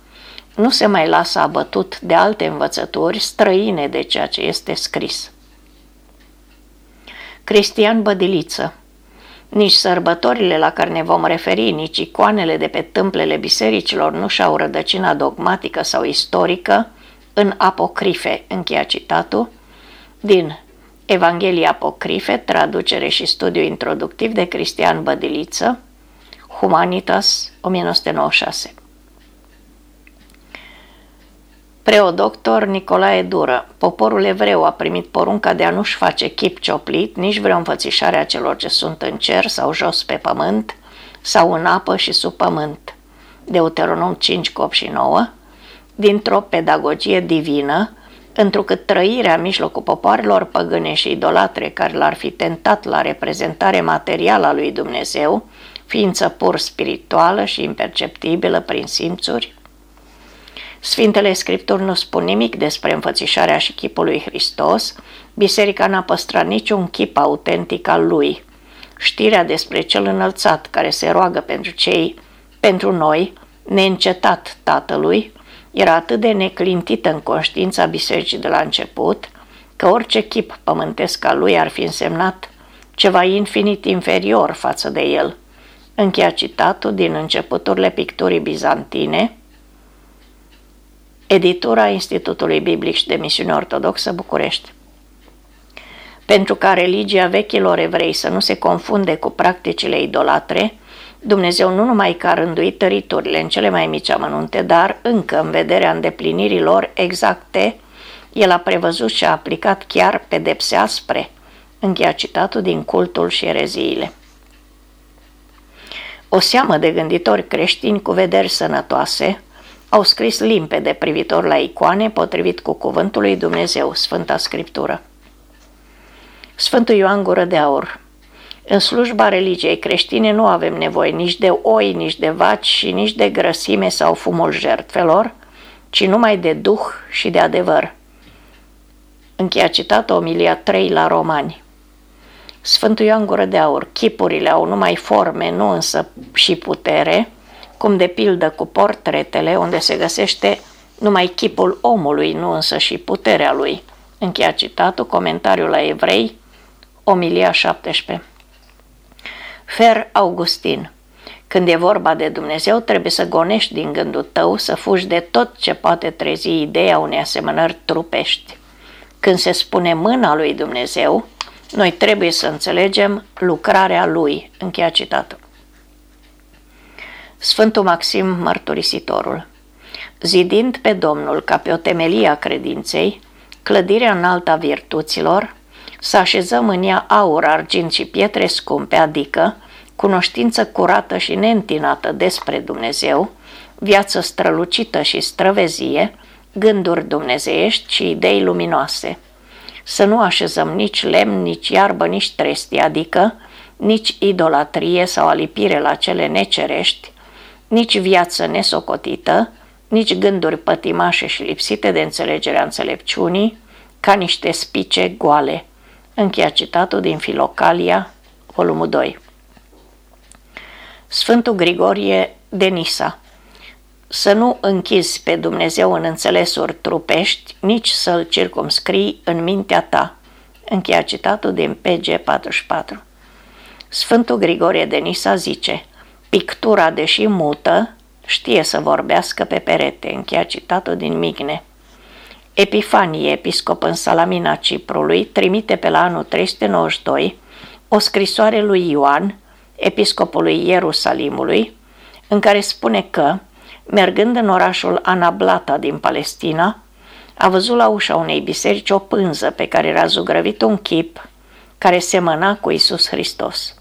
S1: nu se mai lasă abătut de alte învățături străine de ceea ce este scris. Cristian Bădiliță Nici sărbătorile la care ne vom referi, nici icoanele de pe tâmplele bisericilor nu și-au rădăcina dogmatică sau istorică în apocrife, încheia citatul, din Evanghelia Apocrife, traducere și studiu introductiv de Cristian Bădiliță, Humanitas, 1996. Preodoctor Nicolae Dură, poporul evreu a primit porunca de a nu-și face chip cioplit, nici vreo înfățișare a celor ce sunt în cer sau jos pe pământ, sau în apă și sub pământ. Deuteronom 5, 8 și 9, dintr-o pedagogie divină, întrucât trăirea în mijlocul popoarelor păgâne și idolatre care l-ar fi tentat la reprezentare materială a lui Dumnezeu, ființă pur spirituală și imperceptibilă prin simțuri? Sfintele Scripturi nu spun nimic despre înfățișarea și chipul lui Hristos, biserica n-a păstrat niciun chip autentic al lui. Știrea despre cel înălțat care se roagă pentru cei, pentru noi, neîncetat tatălui, era atât de neclintită în conștiința bisericii de la început, că orice chip pământesc al lui ar fi însemnat ceva infinit inferior față de el. Încheia citatul din începuturile picturii bizantine, editura Institutului Biblic și de Misiune Ortodoxă București. Pentru ca religia vechilor evrei să nu se confunde cu practicile idolatre, Dumnezeu nu numai că a rânduit tăriturile în cele mai mici amănunte, dar încă în vederea îndeplinirii lor exacte, El a prevăzut și a aplicat chiar pedepse aspre. Încheia citatul din cultul și ereziile. O seamă de gânditori creștini cu vederi sănătoase au scris limpede privitor la icoane potrivit cu cuvântul lui Dumnezeu, Sfânta Scriptură. Sfântul Ioan Gură de Aur În slujba religiei creștine nu avem nevoie nici de oi, nici de vaci și nici de grăsime sau fumul jertfelor, ci numai de duh și de adevăr. Încheia citat Omilia 3 la Romani. Sfântul Ioan Gură de Aur, chipurile au numai forme, nu însă și putere, cum de pildă cu portretele, unde se găsește numai chipul omului, nu însă și puterea lui. Încheia citatul, comentariul la evrei, Omilia 17. Fer Augustin Când e vorba de Dumnezeu, trebuie să gonești din gândul tău, să fugi de tot ce poate trezi ideea unei asemănări trupești. Când se spune mâna lui Dumnezeu, noi trebuie să înțelegem lucrarea lui. Încheia citatul. Sfântul Maxim Mărturisitorul Zidind pe Domnul ca pe o temelie a credinței, clădirea înaltă a virtuților, să așezăm în ea aur, argint și pietre scumpe, adică cunoștință curată și neîntinată despre Dumnezeu, viață strălucită și străvezie, gânduri dumnezeiești și idei luminoase. Să nu așezăm nici lemn, nici iarbă, nici trestie, adică nici idolatrie sau alipire la cele necerești, nici viață nesocotită, nici gânduri pătimașe și lipsite de înțelegerea înțelepciunii, ca niște spice goale. Încheia citatul din Filocalia, volumul 2. Sfântul Grigorie de Nisa Să nu închizi pe Dumnezeu în înțelesuri trupești, nici să-L circumscrii în mintea ta. Încheia citatul din PG 44. Sfântul Grigorie de Nisa zice – Pictura, deși mută, știe să vorbească pe perete, încheia citatul din Migne. Epifanie, episcop în Salamina Ciprului, trimite pe la anul 392 o scrisoare lui Ioan, episcopului Ierusalimului, în care spune că, mergând în orașul Anablata din Palestina, a văzut la ușa unei biserici o pânză pe care era zugrăvit un chip care semăna cu Isus Hristos.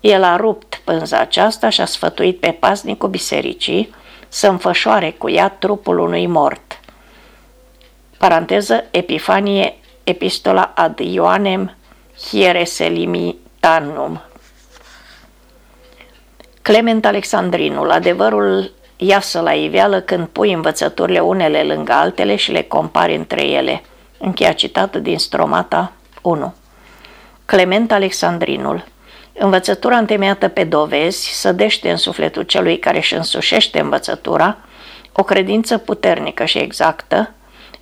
S1: El a rupt pânza aceasta și a sfătuit pe pasnicul bisericii să înfășoare cu ea trupul unui mort. Paranteză Epifanie Epistola ad Ioanem Hiereselimitanum Clement Alexandrinul, adevărul iasă la iveală când pui învățăturile unele lângă altele și le compari între ele. Încheia citată din Stromata 1. Clement Alexandrinul Învățătura întemeiată pe dovezi sădește în sufletul celui care își însușește învățătura o credință puternică și exactă,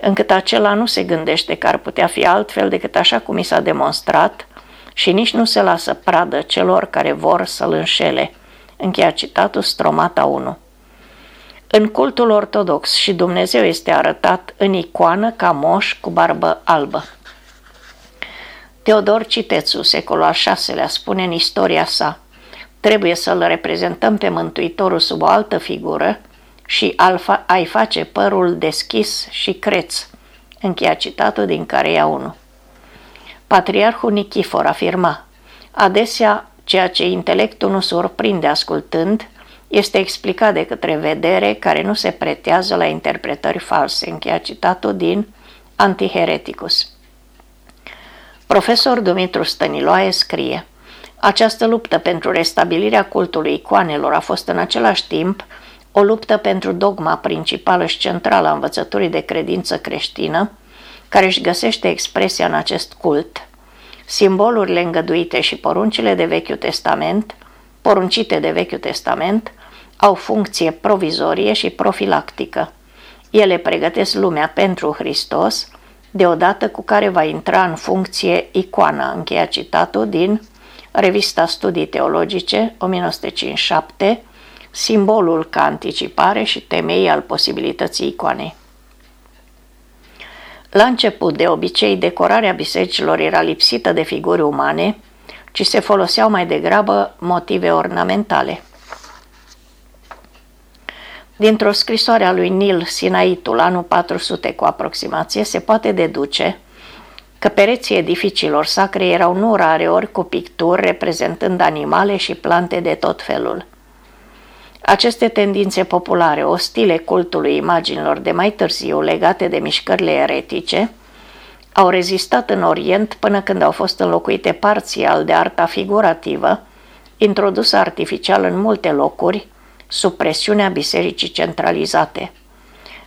S1: încât acela nu se gândește că ar putea fi altfel decât așa cum i s-a demonstrat și nici nu se lasă pradă celor care vor să-l înșele. Încheia citatul Stromata 1. În cultul ortodox și Dumnezeu este arătat în icoană ca moș cu barbă albă. Teodor Citețu, secolul al VI-lea, spune în istoria sa Trebuie să-l reprezentăm pe Mântuitorul sub o altă figură și alfa, ai face părul deschis și creț. Încheia citatul din Carea 1. Patriarhul Nichifor afirma Adesea, ceea ce intelectul nu surprinde ascultând, este explicat de către vedere care nu se pretează la interpretări false. Încheia citatul din Antihereticus. Profesor Dumitru Stăniloae scrie Această luptă pentru restabilirea cultului icoanelor a fost în același timp o luptă pentru dogma principală și centrală a învățăturii de credință creștină, care își găsește expresia în acest cult. Simbolurile îngăduite și poruncile de Vechiul Testament, poruncite de Vechiul Testament, au funcție provizorie și profilactică. Ele pregătesc lumea pentru Hristos, deodată cu care va intra în funcție icoana, încheia citatul din Revista Studii Teologice, 1957, simbolul ca anticipare și temei al posibilității icoanei. La început, de obicei, decorarea bisericilor era lipsită de figuri umane, ci se foloseau mai degrabă motive ornamentale. Dintr-o scrisoare a lui Nil Sinaitul, anul 400 cu aproximație, se poate deduce că pereții edificiilor sacre erau nu rare ori cu picturi reprezentând animale și plante de tot felul. Aceste tendințe populare, ostile cultului imaginilor de mai târziu legate de mișcările eretice, au rezistat în Orient până când au fost înlocuite parțial de arta figurativă, introdusă artificial în multe locuri, sub presiunea bisericii centralizate.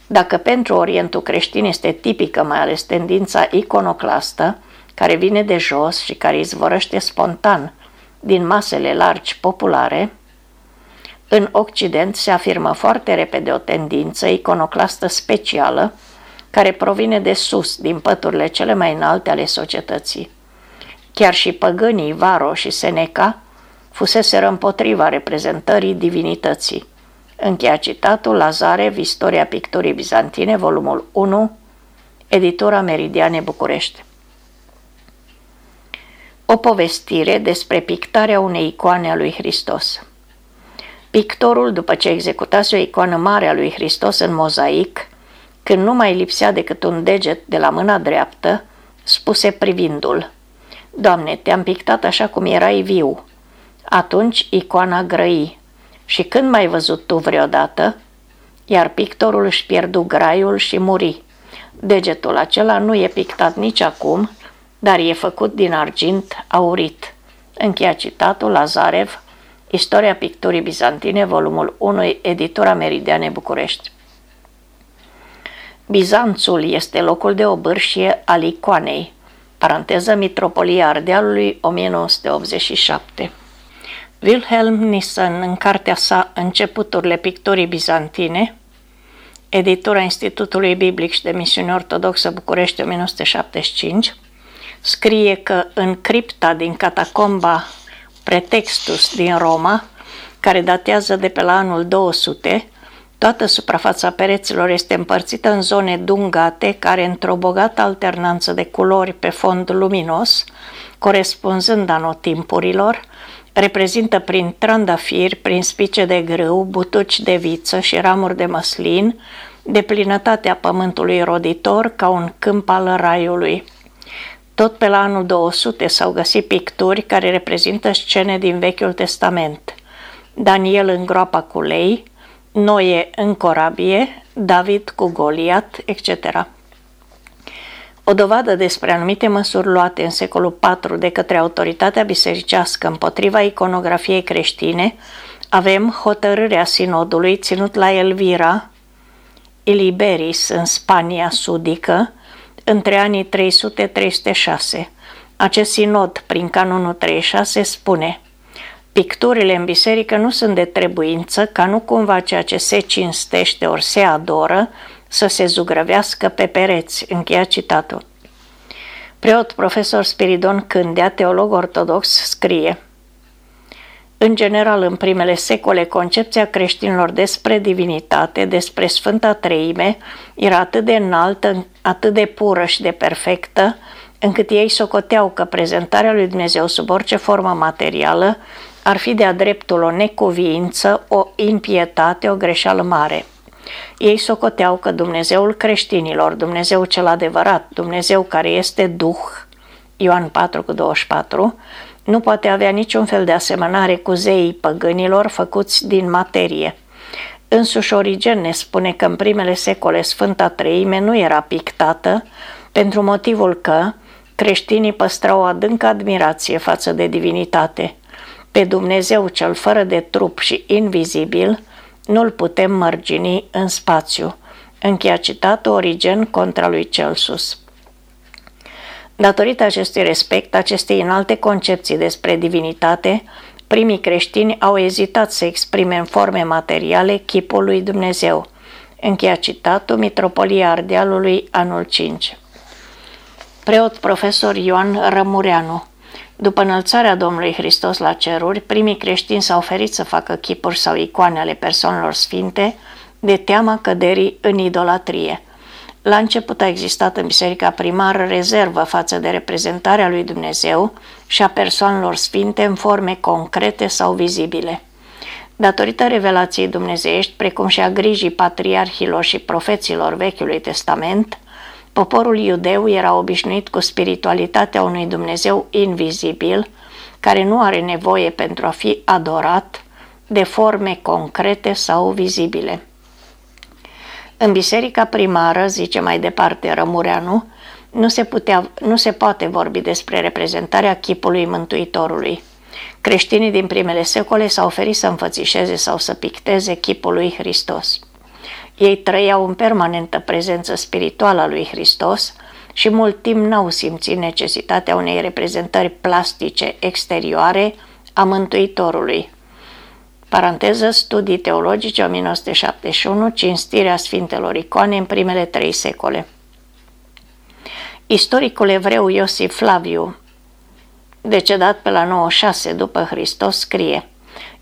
S1: Dacă pentru Orientul creștin este tipică mai ales tendința iconoclastă, care vine de jos și care izvorăște spontan din masele largi populare, în Occident se afirmă foarte repede o tendință iconoclastă specială, care provine de sus, din păturile cele mai înalte ale societății. Chiar și păgânii Varo și Seneca fuseseră împotriva reprezentării divinității. Încheia citatul Lazarev, Istoria picturii bizantine, volumul 1, editura Meridiane București. O povestire despre pictarea unei icoane a lui Hristos. Pictorul, după ce executase o icoană mare a lui Hristos în mozaic, când nu mai lipsea decât un deget de la mâna dreaptă, spuse privindul, Doamne, te-am pictat așa cum erai viu. Atunci icoana grăi. Și când mai văzut tu vreodată? Iar pictorul își pierdu graiul și muri. Degetul acela nu e pictat nici acum, dar e făcut din argint aurit. Încheia citatul Lazarev, Istoria picturii bizantine, volumul 1, editura Meridiane București. Bizanțul este locul de obârșie al icoanei, paranteză Mitropolia Ardealului 1987. Wilhelm Nissen, în cartea sa Începuturile picturii bizantine, editura Institutului Biblic și de Misiune Ortodoxă București 1975, scrie că în cripta din catacomba Pretextus din Roma, care datează de pe la anul 200, toată suprafața pereților este împărțită în zone dungate care, într-o bogată alternanță de culori pe fond luminos, corespunzând anotimpurilor, reprezintă prin trandafiri, prin spice de grâu, butuci de viță și ramuri de măslin, de plinătatea pământului roditor ca un câmp al raiului. Tot pe la anul 200 s-au găsit picturi care reprezintă scene din Vechiul Testament. Daniel în groapa cu lei, Noe în corabie, David cu Goliat, etc. O dovadă despre anumite măsuri luate în secolul IV de către autoritatea bisericească împotriva iconografiei creștine, avem hotărârea sinodului ținut la Elvira, Iliberis, în Spania sudică, între anii 300-306. Acest sinod, prin canonul 36, spune Picturile în biserică nu sunt de trebuință, ca nu cumva ceea ce se cinstește ori se adoră să se zugrăvească pe pereți. Încheia citatul. Preot profesor Spiridon Cândea, teolog ortodox, scrie În general, în primele secole, concepția creștinilor despre divinitate, despre Sfânta Treime, era atât de înaltă, atât de pură și de perfectă, încât ei socoteau că prezentarea lui Dumnezeu sub orice formă materială ar fi de-a dreptul o necuviință, o impietate, o greșeală mare – ei socoteau că Dumnezeul creștinilor, Dumnezeu cel adevărat, Dumnezeu care este Duh, Ioan 4 cu 24, nu poate avea niciun fel de asemănare cu zeii păgânilor făcuți din materie. Însuși Origen ne spune că în primele secole Sfânta Treime nu era pictată pentru motivul că creștinii păstrau o adâncă admirație față de divinitate. Pe Dumnezeu cel fără de trup și invizibil, nu-l putem mărgini în spațiu. Încheia citatul Origen contra lui Celsus. Datorită acestui respect, acestei înalte concepții despre divinitate, primii creștini au ezitat să exprime în forme materiale chipul lui Dumnezeu. Încheia citatul Mitropolia Ardealului, anul 5. Preot profesor Ioan Rămureanu După înălțarea Domnului Hristos la ceruri, primii creștini s-au oferit să facă chipuri sau icoane ale persoanelor sfinte de teama căderii în idolatrie. La început a existat în biserica primară rezervă față de reprezentarea lui Dumnezeu și a persoanelor sfinte în forme concrete sau vizibile. Datorită revelației dumnezeiești, precum și a grijii patriarhilor și profeților Vechiului Testament, poporul iudeu era obișnuit cu spiritualitatea unui Dumnezeu invizibil, care nu are nevoie pentru a fi adorat de forme concrete sau vizibile. În biserica primară, zice mai departe Rămureanu, nu se, putea, nu se poate vorbi despre reprezentarea chipului Mântuitorului. Creștinii din primele secole s-au oferit să înfățișeze sau să picteze chipul lui Hristos. Ei trăiau în permanentă prezență spirituală a lui Hristos și mult timp n-au simțit necesitatea unei reprezentări plastice exterioare a Mântuitorului. Paranteză, studii teologice 1971, cinstirea Sfintelor Icoane în primele trei secole. Istoricul evreu Iosif Flaviu, decedat pe la 96 după Hristos, scrie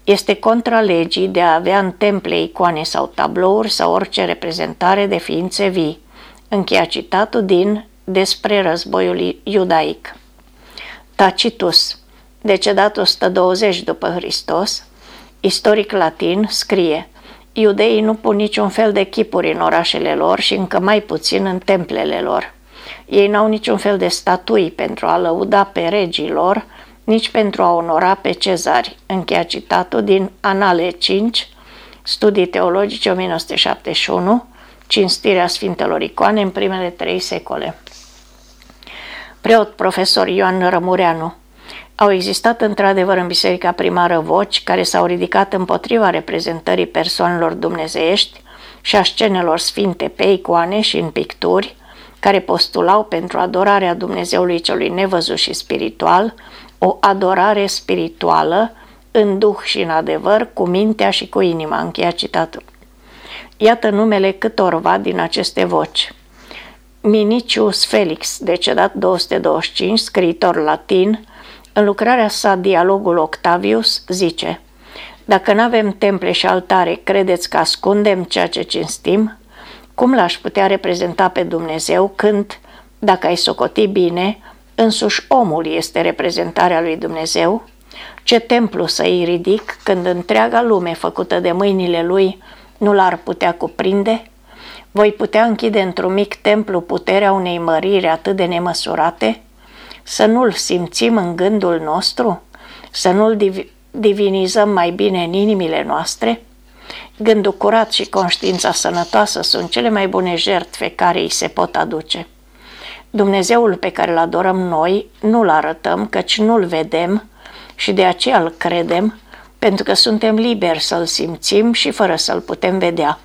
S1: Este contra legii de a avea în temple icoane sau tablouri sau orice reprezentare de ființe vii. Încheia citatul din Despre războiul iudaic. Tacitus, decedat 120 după Hristos, istoric latin, scrie Iudeii nu pun niciun fel de chipuri în orașele lor și încă mai puțin în templele lor. Ei n-au niciun fel de statui pentru a lăuda pe regii lor, nici pentru a onora pe cezari. Încheia citatul din Anale 5, Studii teologice 1971, Cinstirea Sfintelor Icoane în primele trei secole. Preot profesor Ioan Rămureanu au existat într-adevăr în biserica primară voci care s-au ridicat împotriva reprezentării persoanelor dumnezeiești și a scenelor sfinte pe icoane și în picturi, care postulau pentru adorarea Dumnezeului celui nevăzut și spiritual, o adorare spirituală, în duh și în adevăr, cu mintea și cu inima, încheia citatul. Iată numele câtorva din aceste voci. Minicius Felix, decedat 225, scriitor latin, în lucrarea sa Dialogul Octavius, zice Dacă nu avem temple și altare, credeți că ascundem ceea ce cinstim? Cum l-aș putea reprezenta pe Dumnezeu când, dacă ai socoti bine, însuși omul este reprezentarea lui Dumnezeu? Ce templu să-i ridic când întreaga lume făcută de mâinile lui nu l-ar putea cuprinde? Voi putea închide într-un mic templu puterea unei măriri atât de nemăsurate? Să nu-l simțim în gândul nostru? Să nu-l div- divinizăm mai bine în inimile noastre? Gândul curat și conștiința sănătoasă sunt cele mai bune jertfe care îi se pot aduce. Dumnezeul pe care îl adorăm noi nu-l arătăm, căci nu-l vedem și de aceea îl credem, pentru că suntem liberi să-l simțim și fără să-l putem vedea.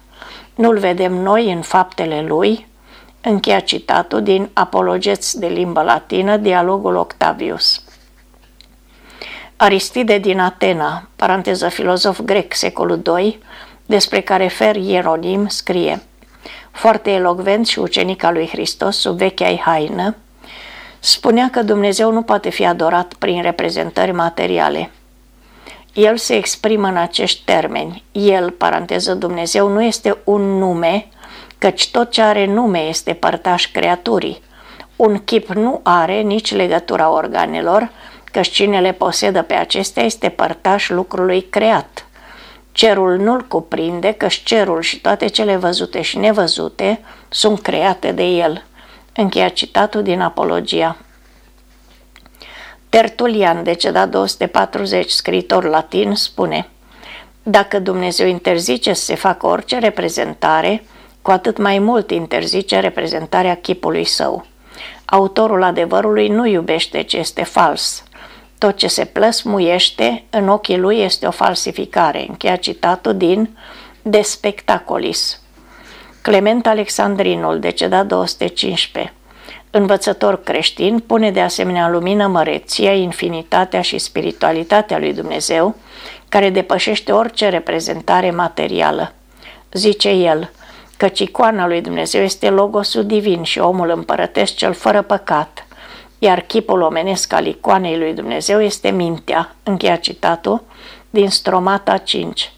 S1: Nu-l vedem noi în faptele lui, încheia citatul din Apologeți de limbă latină, dialogul Octavius. Aristide din Atena, paranteză filozof grec secolul II, despre care Fer Ieronim scrie foarte elogvent și ucenic al lui Hristos sub vechea haină, spunea că Dumnezeu nu poate fi adorat prin reprezentări materiale. El se exprimă în acești termeni. El, paranteză Dumnezeu, nu este un nume, căci tot ce are nume este părtaș creaturii. Un chip nu are nici legătura organelor, căci cine le posedă pe acestea este părtaș lucrului creat. Cerul nu-l cuprinde, că cerul și toate cele văzute și nevăzute sunt create de el. Încheia citatul din Apologia. Tertulian, decedat 240, scriitor latin, spune Dacă Dumnezeu interzice să se facă orice reprezentare, cu atât mai mult interzice reprezentarea chipului său. Autorul adevărului nu iubește ce este fals, tot ce se plăsmuiește în ochii lui este o falsificare. Încheia citatul din De Spectacolis. Clement Alexandrinul, decedat 215, învățător creștin, pune de asemenea lumină măreția, infinitatea și spiritualitatea lui Dumnezeu, care depășește orice reprezentare materială. Zice el, căci icoana lui Dumnezeu este logosul divin și omul împărătesc cel fără păcat – iar chipul omenesc al icoanei lui Dumnezeu este mintea, încheia citatul, din stromata 5.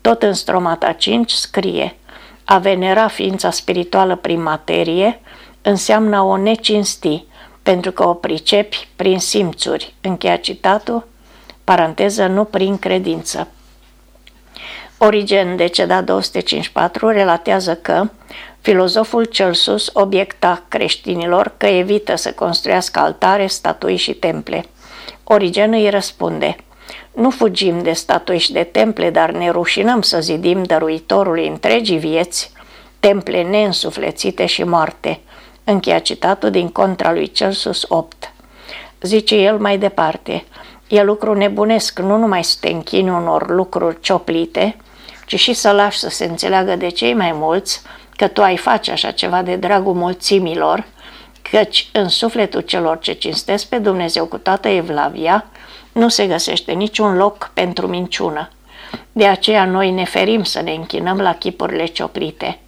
S1: Tot în stromata 5 scrie A venera ființa spirituală prin materie înseamnă o necinsti, pentru că o pricepi prin simțuri, încheia citatul, paranteză, nu prin credință. Origen, decedat 254, relatează că filozoful cel sus obiecta creștinilor că evită să construiască altare, statui și temple. Origen îi răspunde, nu fugim de statui și de temple, dar ne rușinăm să zidim dăruitorului întregii vieți, temple neînsuflețite și moarte. Încheia citatul din contra lui Celsus 8. Zice el mai departe, e lucru nebunesc nu numai să te închini unor lucruri cioplite, ci și să lași să se înțeleagă de cei mai mulți că tu ai face așa ceva de dragul mulțimilor, căci în sufletul celor ce cinstesc pe Dumnezeu cu toată evlavia, nu se găsește niciun loc pentru minciună. De aceea noi ne ferim să ne închinăm la chipurile cioplite.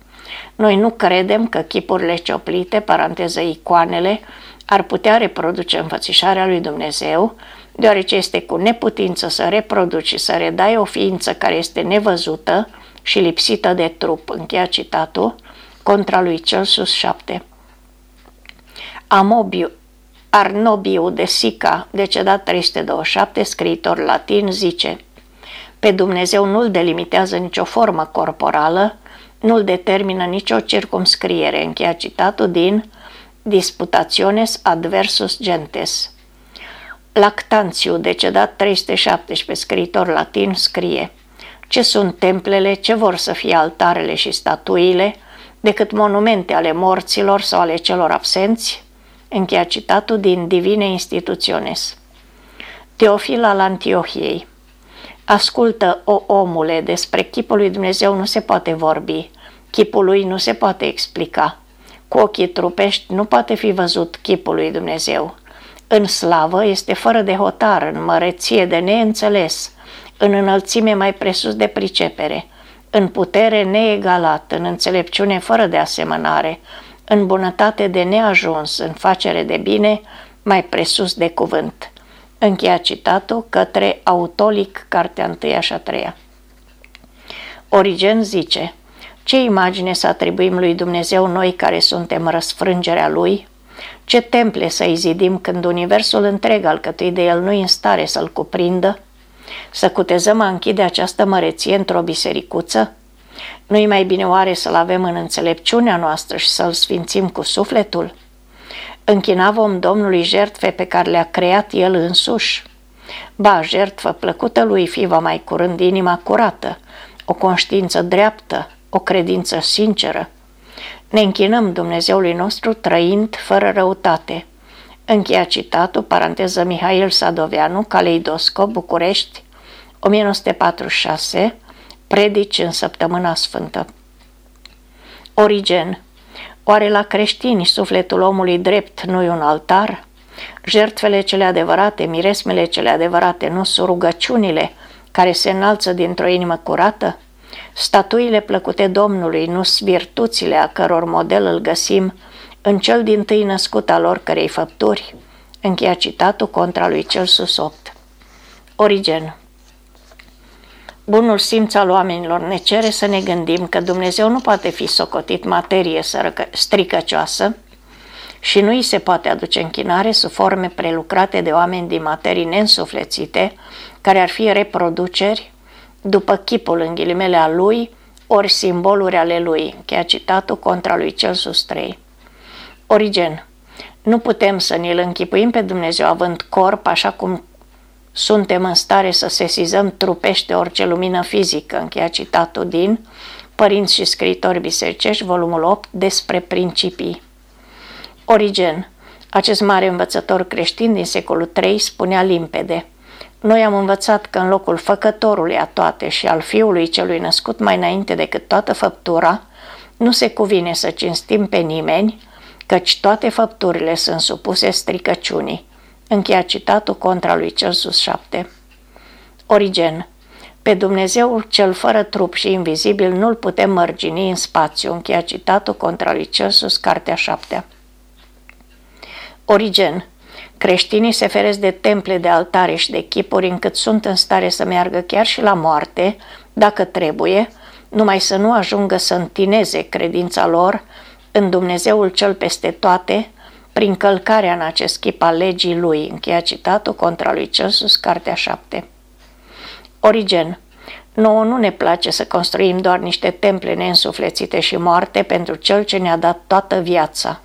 S1: Noi nu credem că chipurile cioplite, paranteză icoanele, ar putea reproduce înfățișarea lui Dumnezeu, deoarece este cu neputință să reproduci și să redai o ființă care este nevăzută și lipsită de trup, încheia citatul, contra lui Celsus 7. Amobiu, Arnobiu de Sica, decedat 327, scriitor latin, zice Pe Dumnezeu nu-l delimitează nicio formă corporală, nu-l determină nicio circumscriere, încheia citatul din Disputationes adversus gentes. Lactanțiu, decedat 317, scriitor latin, scrie Ce sunt templele, ce vor să fie altarele și statuile, decât monumente ale morților sau ale celor absenți? Încheia citatul din Divine Instituționes. Teofil al Antiohiei Ascultă, o omule, despre chipul lui Dumnezeu nu se poate vorbi, chipul lui nu se poate explica. Cu ochii trupești nu poate fi văzut chipul lui Dumnezeu. În slavă este fără de hotar, în măreție de neînțeles, în înălțime mai presus de pricepere, în putere neegalat, în înțelepciune fără de asemănare, în bunătate de neajuns, în facere de bine, mai presus de cuvânt. Încheia citatul către Autolic, cartea 1 și a 3 Origen zice, ce imagine să atribuim lui Dumnezeu noi care suntem răsfrângerea Lui? Ce temple să-i zidim când universul întreg alcătuit de El nu în stare să-L cuprindă? Să cutezăm a închide această măreție într-o bisericuță? Nu-i mai bine oare să-L avem în înțelepciunea noastră și să-L sfințim cu sufletul? Închina vom Domnului jertfe pe care le-a creat El însuși. Ba, jertfă plăcută lui fi va mai curând inima curată, o conștiință dreaptă, o credință sinceră. Ne închinăm Dumnezeului nostru trăind fără răutate. Încheia citatul, paranteză Mihail Sadoveanu, Caleidoscop, București, 1946, predici în săptămâna sfântă. Origen Oare la creștini sufletul omului drept nu e un altar? Jertfele cele adevărate, miresmele cele adevărate, nu sunt rugăciunile care se înalță dintr-o inimă curată? Statuile plăcute Domnului, nu virtuțile a căror model îl găsim în cel din tâi născut al oricărei făpturi? Încheia citatul contra lui cel sus 8. Origen Bunul simț al oamenilor ne cere să ne gândim că Dumnezeu nu poate fi socotit materie stricăcioasă și nu îi se poate aduce închinare sub forme prelucrate de oameni din materii neînsuflețite, care ar fi reproduceri după chipul în ghilimele al lui, ori simboluri ale lui, chiar citatul contra lui cel sus 3. Origen. Nu putem să ne-l închipuim pe Dumnezeu având corp așa cum suntem în stare să sesizăm trupește orice lumină fizică, încheia citatul din Părinți și scriitori bisericești, volumul 8, despre principii. Origen, acest mare învățător creștin din secolul III, spunea limpede Noi am învățat că în locul făcătorului a toate și al fiului celui născut mai înainte decât toată făptura, nu se cuvine să cinstim pe nimeni, căci toate făpturile sunt supuse stricăciunii Încheia citatul contra lui Celsus 7. Origen Pe Dumnezeu cel fără trup și invizibil nu-l putem mărgini în spațiu. Încheia citatul contra lui Celsus, cartea 7. Origen Creștinii se feresc de temple, de altare și de chipuri încât sunt în stare să meargă chiar și la moarte, dacă trebuie, numai să nu ajungă să întineze credința lor în Dumnezeul cel peste toate, prin călcarea în acest chip a legii lui, încheia citatul contra lui Celsus, Cartea 7. Origen Nouă nu ne place să construim doar niște temple neînsuflețite și moarte pentru Cel ce ne-a dat toată viața.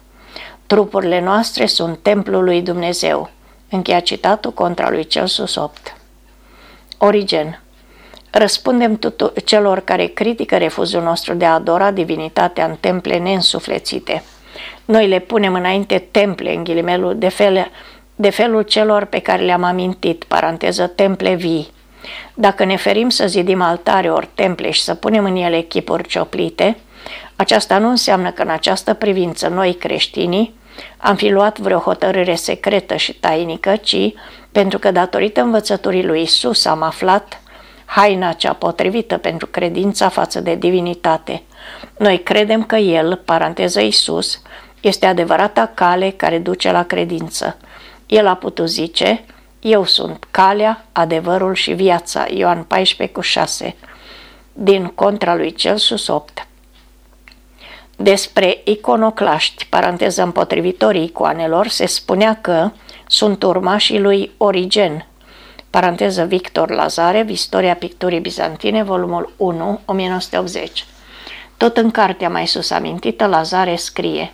S1: Trupurile noastre sunt templul lui Dumnezeu. Încheia citatul contra lui Celsus 8. Origen Răspundem tutu- celor care critică refuzul nostru de a adora divinitatea în temple neînsuflețite. Noi le punem înainte temple, în ghilimelul, de, fel, de felul celor pe care le-am amintit, paranteză, temple vii. Dacă ne ferim să zidim altare ori temple și să punem în ele chipuri cioplite, aceasta nu înseamnă că în această privință noi creștinii am fi luat vreo hotărâre secretă și tainică, ci pentru că datorită învățăturii lui Isus am aflat haina cea potrivită pentru credința față de divinitate. Noi credem că El, paranteză Isus, este adevărata cale care duce la credință. El a putut zice, eu sunt calea, adevărul și viața, Ioan 14 cu 6, din contra lui Celsus 8. Despre iconoclaști, paranteză împotrivitorii icoanelor, se spunea că sunt urmașii lui Origen, paranteză Victor Lazarev, Istoria picturii bizantine, volumul 1, 1980. Tot în cartea mai sus amintită, Lazare scrie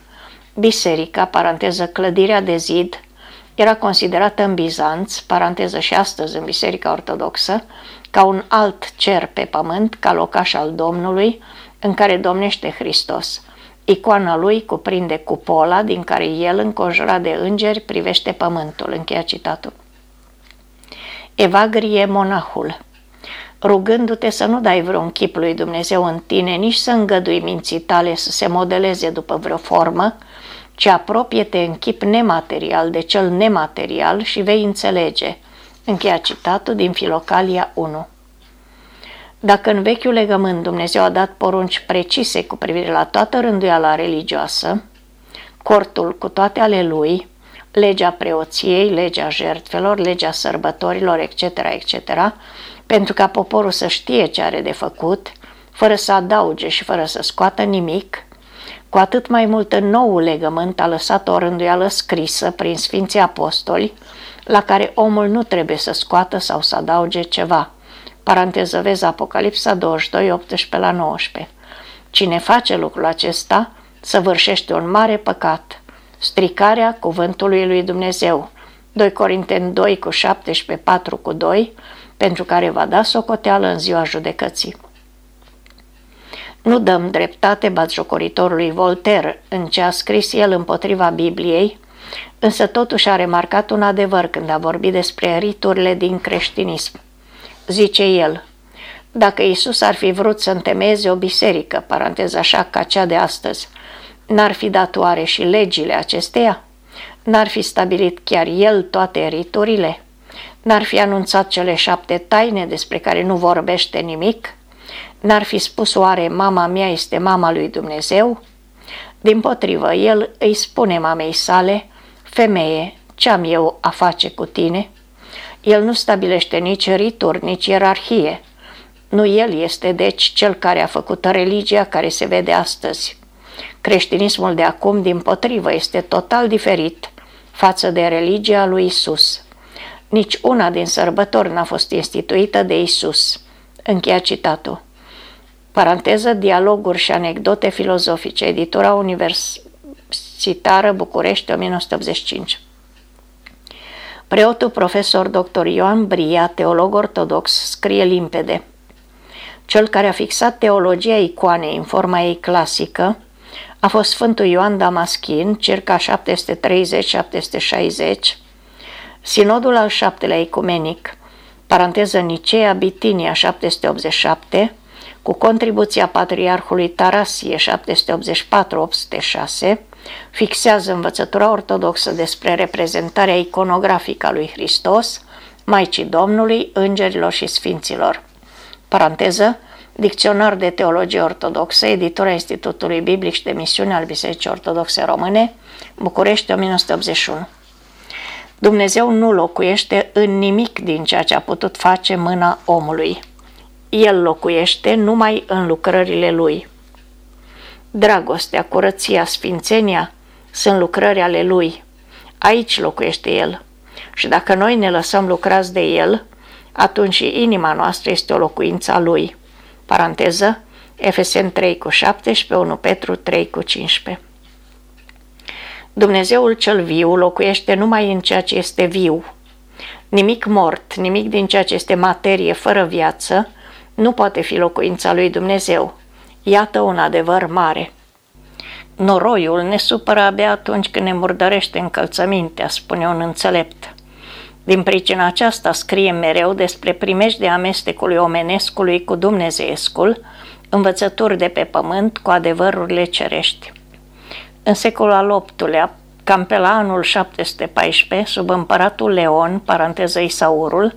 S1: Biserica, paranteză clădirea de zid, era considerată în Bizanț, paranteză și astăzi în Biserica Ortodoxă, ca un alt cer pe pământ, ca locaș al Domnului, în care domnește Hristos. Icoana lui cuprinde cupola din care el, înconjurat de îngeri, privește pământul. Încheia citatul. Evagrie monahul rugându-te să nu dai vreun chip lui Dumnezeu în tine, nici să îngădui minții tale să se modeleze după vreo formă, ci apropie-te în chip nematerial de cel nematerial și vei înțelege. Încheia citatul din Filocalia 1. Dacă în vechiul legământ Dumnezeu a dat porunci precise cu privire la toată rânduiala religioasă, cortul cu toate ale lui, legea preoției, legea jertfelor, legea sărbătorilor, etc., etc., pentru ca poporul să știe ce are de făcut, fără să adauge și fără să scoată nimic, cu atât mai mult în noul legământ a lăsat o rânduială scrisă prin Sfinții Apostoli, la care omul nu trebuie să scoată sau să adauge ceva. Paranteză vezi Apocalipsa 22, 18 la 19. Cine face lucrul acesta, săvârșește un mare păcat, stricarea cuvântului lui Dumnezeu. 2 Corinteni 2 cu 17, 4 cu 2, pentru care va da socoteală în ziua judecății. Nu dăm dreptate batjocoritorului Voltaire în ce a scris el împotriva Bibliei, însă totuși a remarcat un adevăr când a vorbit despre riturile din creștinism. Zice el, dacă Isus ar fi vrut să întemeieze o biserică, paranteză așa ca cea de astăzi, n-ar fi dat oare și legile acesteia? N-ar fi stabilit chiar el toate riturile? N-ar fi anunțat cele șapte taine despre care nu vorbește nimic? N-ar fi spus oare mama mea este mama lui Dumnezeu? Din potrivă, el îi spune mamei sale, femeie, ce am eu a face cu tine? El nu stabilește nici rituri, nici ierarhie. Nu el este, deci, cel care a făcut religia care se vede astăzi. Creștinismul de acum, din potrivă, este total diferit față de religia lui Isus. Nici una din sărbători n-a fost instituită de Isus. Încheia citatul. Paranteză, dialoguri și anecdote filozofice, editura universitară București 1985. Preotul profesor dr. Ioan Bria, teolog ortodox, scrie limpede. Cel care a fixat teologia icoanei în forma ei clasică a fost Sfântul Ioan Damaschin, circa 730-760, Sinodul al șaptelea ecumenic, paranteză Nicea Bitinia 787, cu contribuția patriarhului Tarasie 784-806, fixează învățătura ortodoxă despre reprezentarea iconografică a lui Hristos, Maicii Domnului, Îngerilor și Sfinților. Paranteză, Dicționar de Teologie Ortodoxă, editura Institutului Biblic și de Misiune al Bisericii Ortodoxe Române, București 1981. Dumnezeu nu locuiește în nimic din ceea ce a putut face mâna omului. El locuiește numai în lucrările lui. Dragostea, curăția, sfințenia sunt lucrări ale lui. Aici locuiește el. Și dacă noi ne lăsăm lucrați de el, atunci și inima noastră este o locuință a lui. Paranteză, Efesen 3 cu 17, 1 Petru 3 cu 15. Dumnezeul cel viu locuiește numai în ceea ce este viu. Nimic mort, nimic din ceea ce este materie fără viață, nu poate fi locuința lui Dumnezeu. Iată un adevăr mare. Noroiul ne supără abia atunci când ne murdărește încălțămintea, spune un înțelept. Din pricina aceasta scrie mereu despre de amestecului omenescului cu dumnezeescul, învățături de pe pământ cu adevărurile cerești. În secolul al VIII-lea, cam pe la anul 714, sub împăratul Leon, paranteză Isaurul,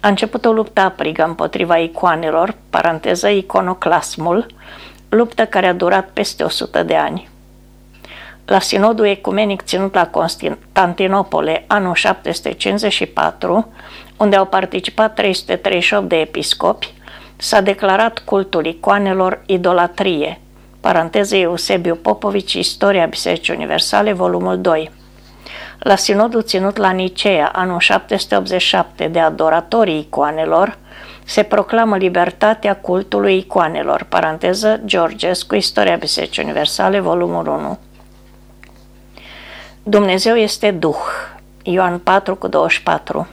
S1: a început o luptă aprigă împotriva icoanelor, paranteză iconoclasmul, luptă care a durat peste 100 de ani. La sinodul ecumenic ținut la Constantinopole anul 754, unde au participat 338 de episcopi, s-a declarat cultul icoanelor idolatrie, paranteză Eusebiu Popovici, Istoria Bisericii Universale, volumul 2. La sinodul ținut la Nicea, anul 787, de adoratorii icoanelor, se proclamă libertatea cultului icoanelor, paranteză Georgescu, Istoria Bisericii Universale, volumul 1. Dumnezeu este Duh, Ioan 4 cu 24,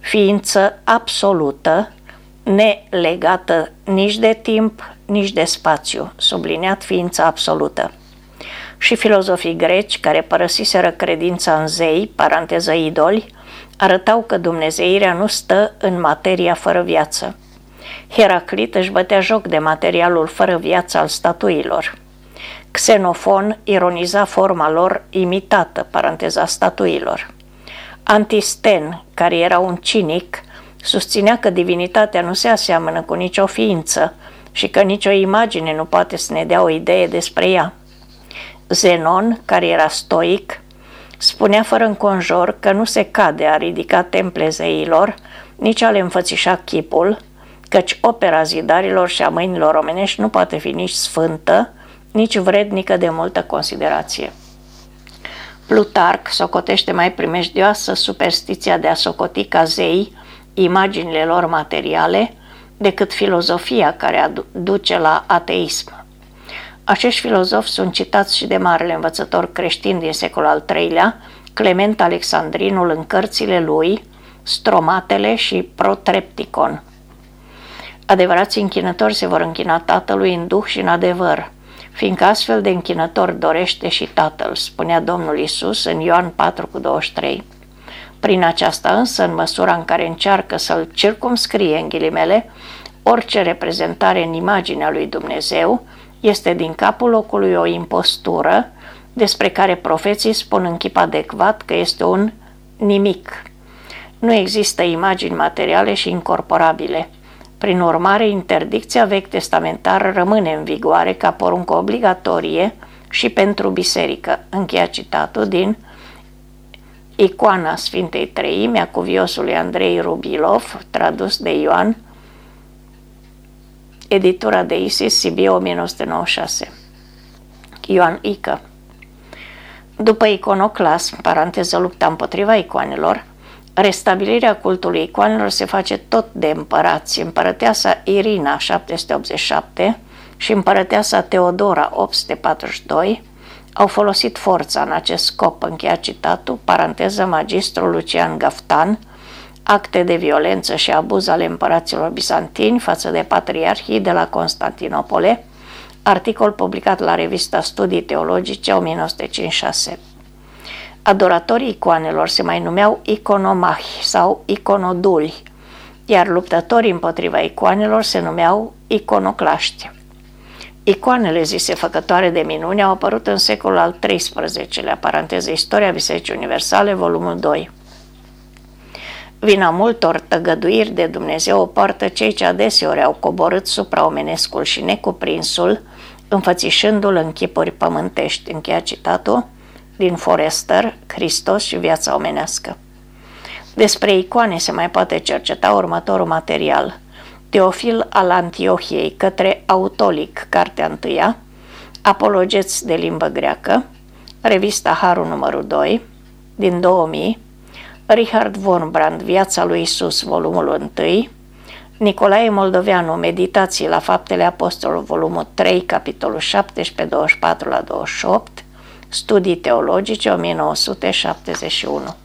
S1: ființă absolută, nelegată nici de timp, nici de spațiu, subliniat ființa absolută. Și filozofii greci, care părăsiseră credința în zei, paranteză idoli, arătau că dumnezeirea nu stă în materia fără viață. Heraclit își bătea joc de materialul fără viață al statuilor. Xenofon ironiza forma lor imitată, paranteza statuilor. Antisten, care era un cinic, susținea că divinitatea nu se aseamănă cu nicio ființă și că nicio imagine nu poate să ne dea o idee despre ea. Zenon, care era stoic, spunea fără înconjor că nu se cade a ridica temple zeilor, nici a le înfățișa chipul, căci opera zidarilor și a mâinilor omenești nu poate fi nici sfântă, nici vrednică de multă considerație. Plutarc socotește mai primejdioasă superstiția de a socoti ca zei imaginile lor materiale decât filozofia care duce la ateism. Acești filozofi sunt citați și de marele învățător creștin din secolul al III-lea, Clement Alexandrinul în cărțile lui, Stromatele și Protrepticon. Adevărații închinători se vor închina Tatălui în duh și în adevăr, fiindcă astfel de închinător dorește și Tatăl, spunea Domnul Isus în Ioan 4 cu 23. Prin aceasta însă, în măsura în care încearcă să-l circumscrie în ghilimele, orice reprezentare în imaginea lui Dumnezeu este din capul locului o impostură despre care profeții spun în chip adecvat că este un nimic. Nu există imagini materiale și incorporabile. Prin urmare, interdicția vechi testamentară rămâne în vigoare ca poruncă obligatorie și pentru biserică. Încheia citatul din Icoana Sfintei Treimi a cuviosului Andrei Rubilov, tradus de Ioan, editura de Isis, Sibiu 1996. Ioan Ică După iconoclasm, paranteză lupta împotriva icoanelor, restabilirea cultului icoanelor se face tot de împărați. Împărăteasa Irina, 787, și împărăteasa Teodora, 842, au folosit forța în acest scop, încheia citatul, paranteză magistrul Lucian Gaftan, acte de violență și abuz ale împăraților bizantini față de patriarhii de la Constantinopole, articol publicat la revista Studii Teologice 1956. Adoratorii icoanelor se mai numeau iconomahi sau iconoduli, iar luptătorii împotriva icoanelor se numeau iconoclaști. Icoanele zise făcătoare de minuni au apărut în secolul al XIII-lea, paranteză Istoria Bisericii Universale, volumul 2. Vina multor tăgăduiri de Dumnezeu o poartă cei ce adeseori au coborât supraomenescul și necuprinsul, înfățișându-l în chipuri pământești, încheia citatul, din Forester, Hristos și viața omenească. Despre icoane se mai poate cerceta următorul material. Teofil al Antiohiei către Autolic, cartea întâia, Apologeți de limbă greacă, revista Harul numărul 2, din 2000, Richard von Brand, Viața lui Isus, volumul 1, Nicolae Moldoveanu, Meditații la faptele apostolului, volumul 3, capitolul 17, 24 la 28, Studii teologice, 1971.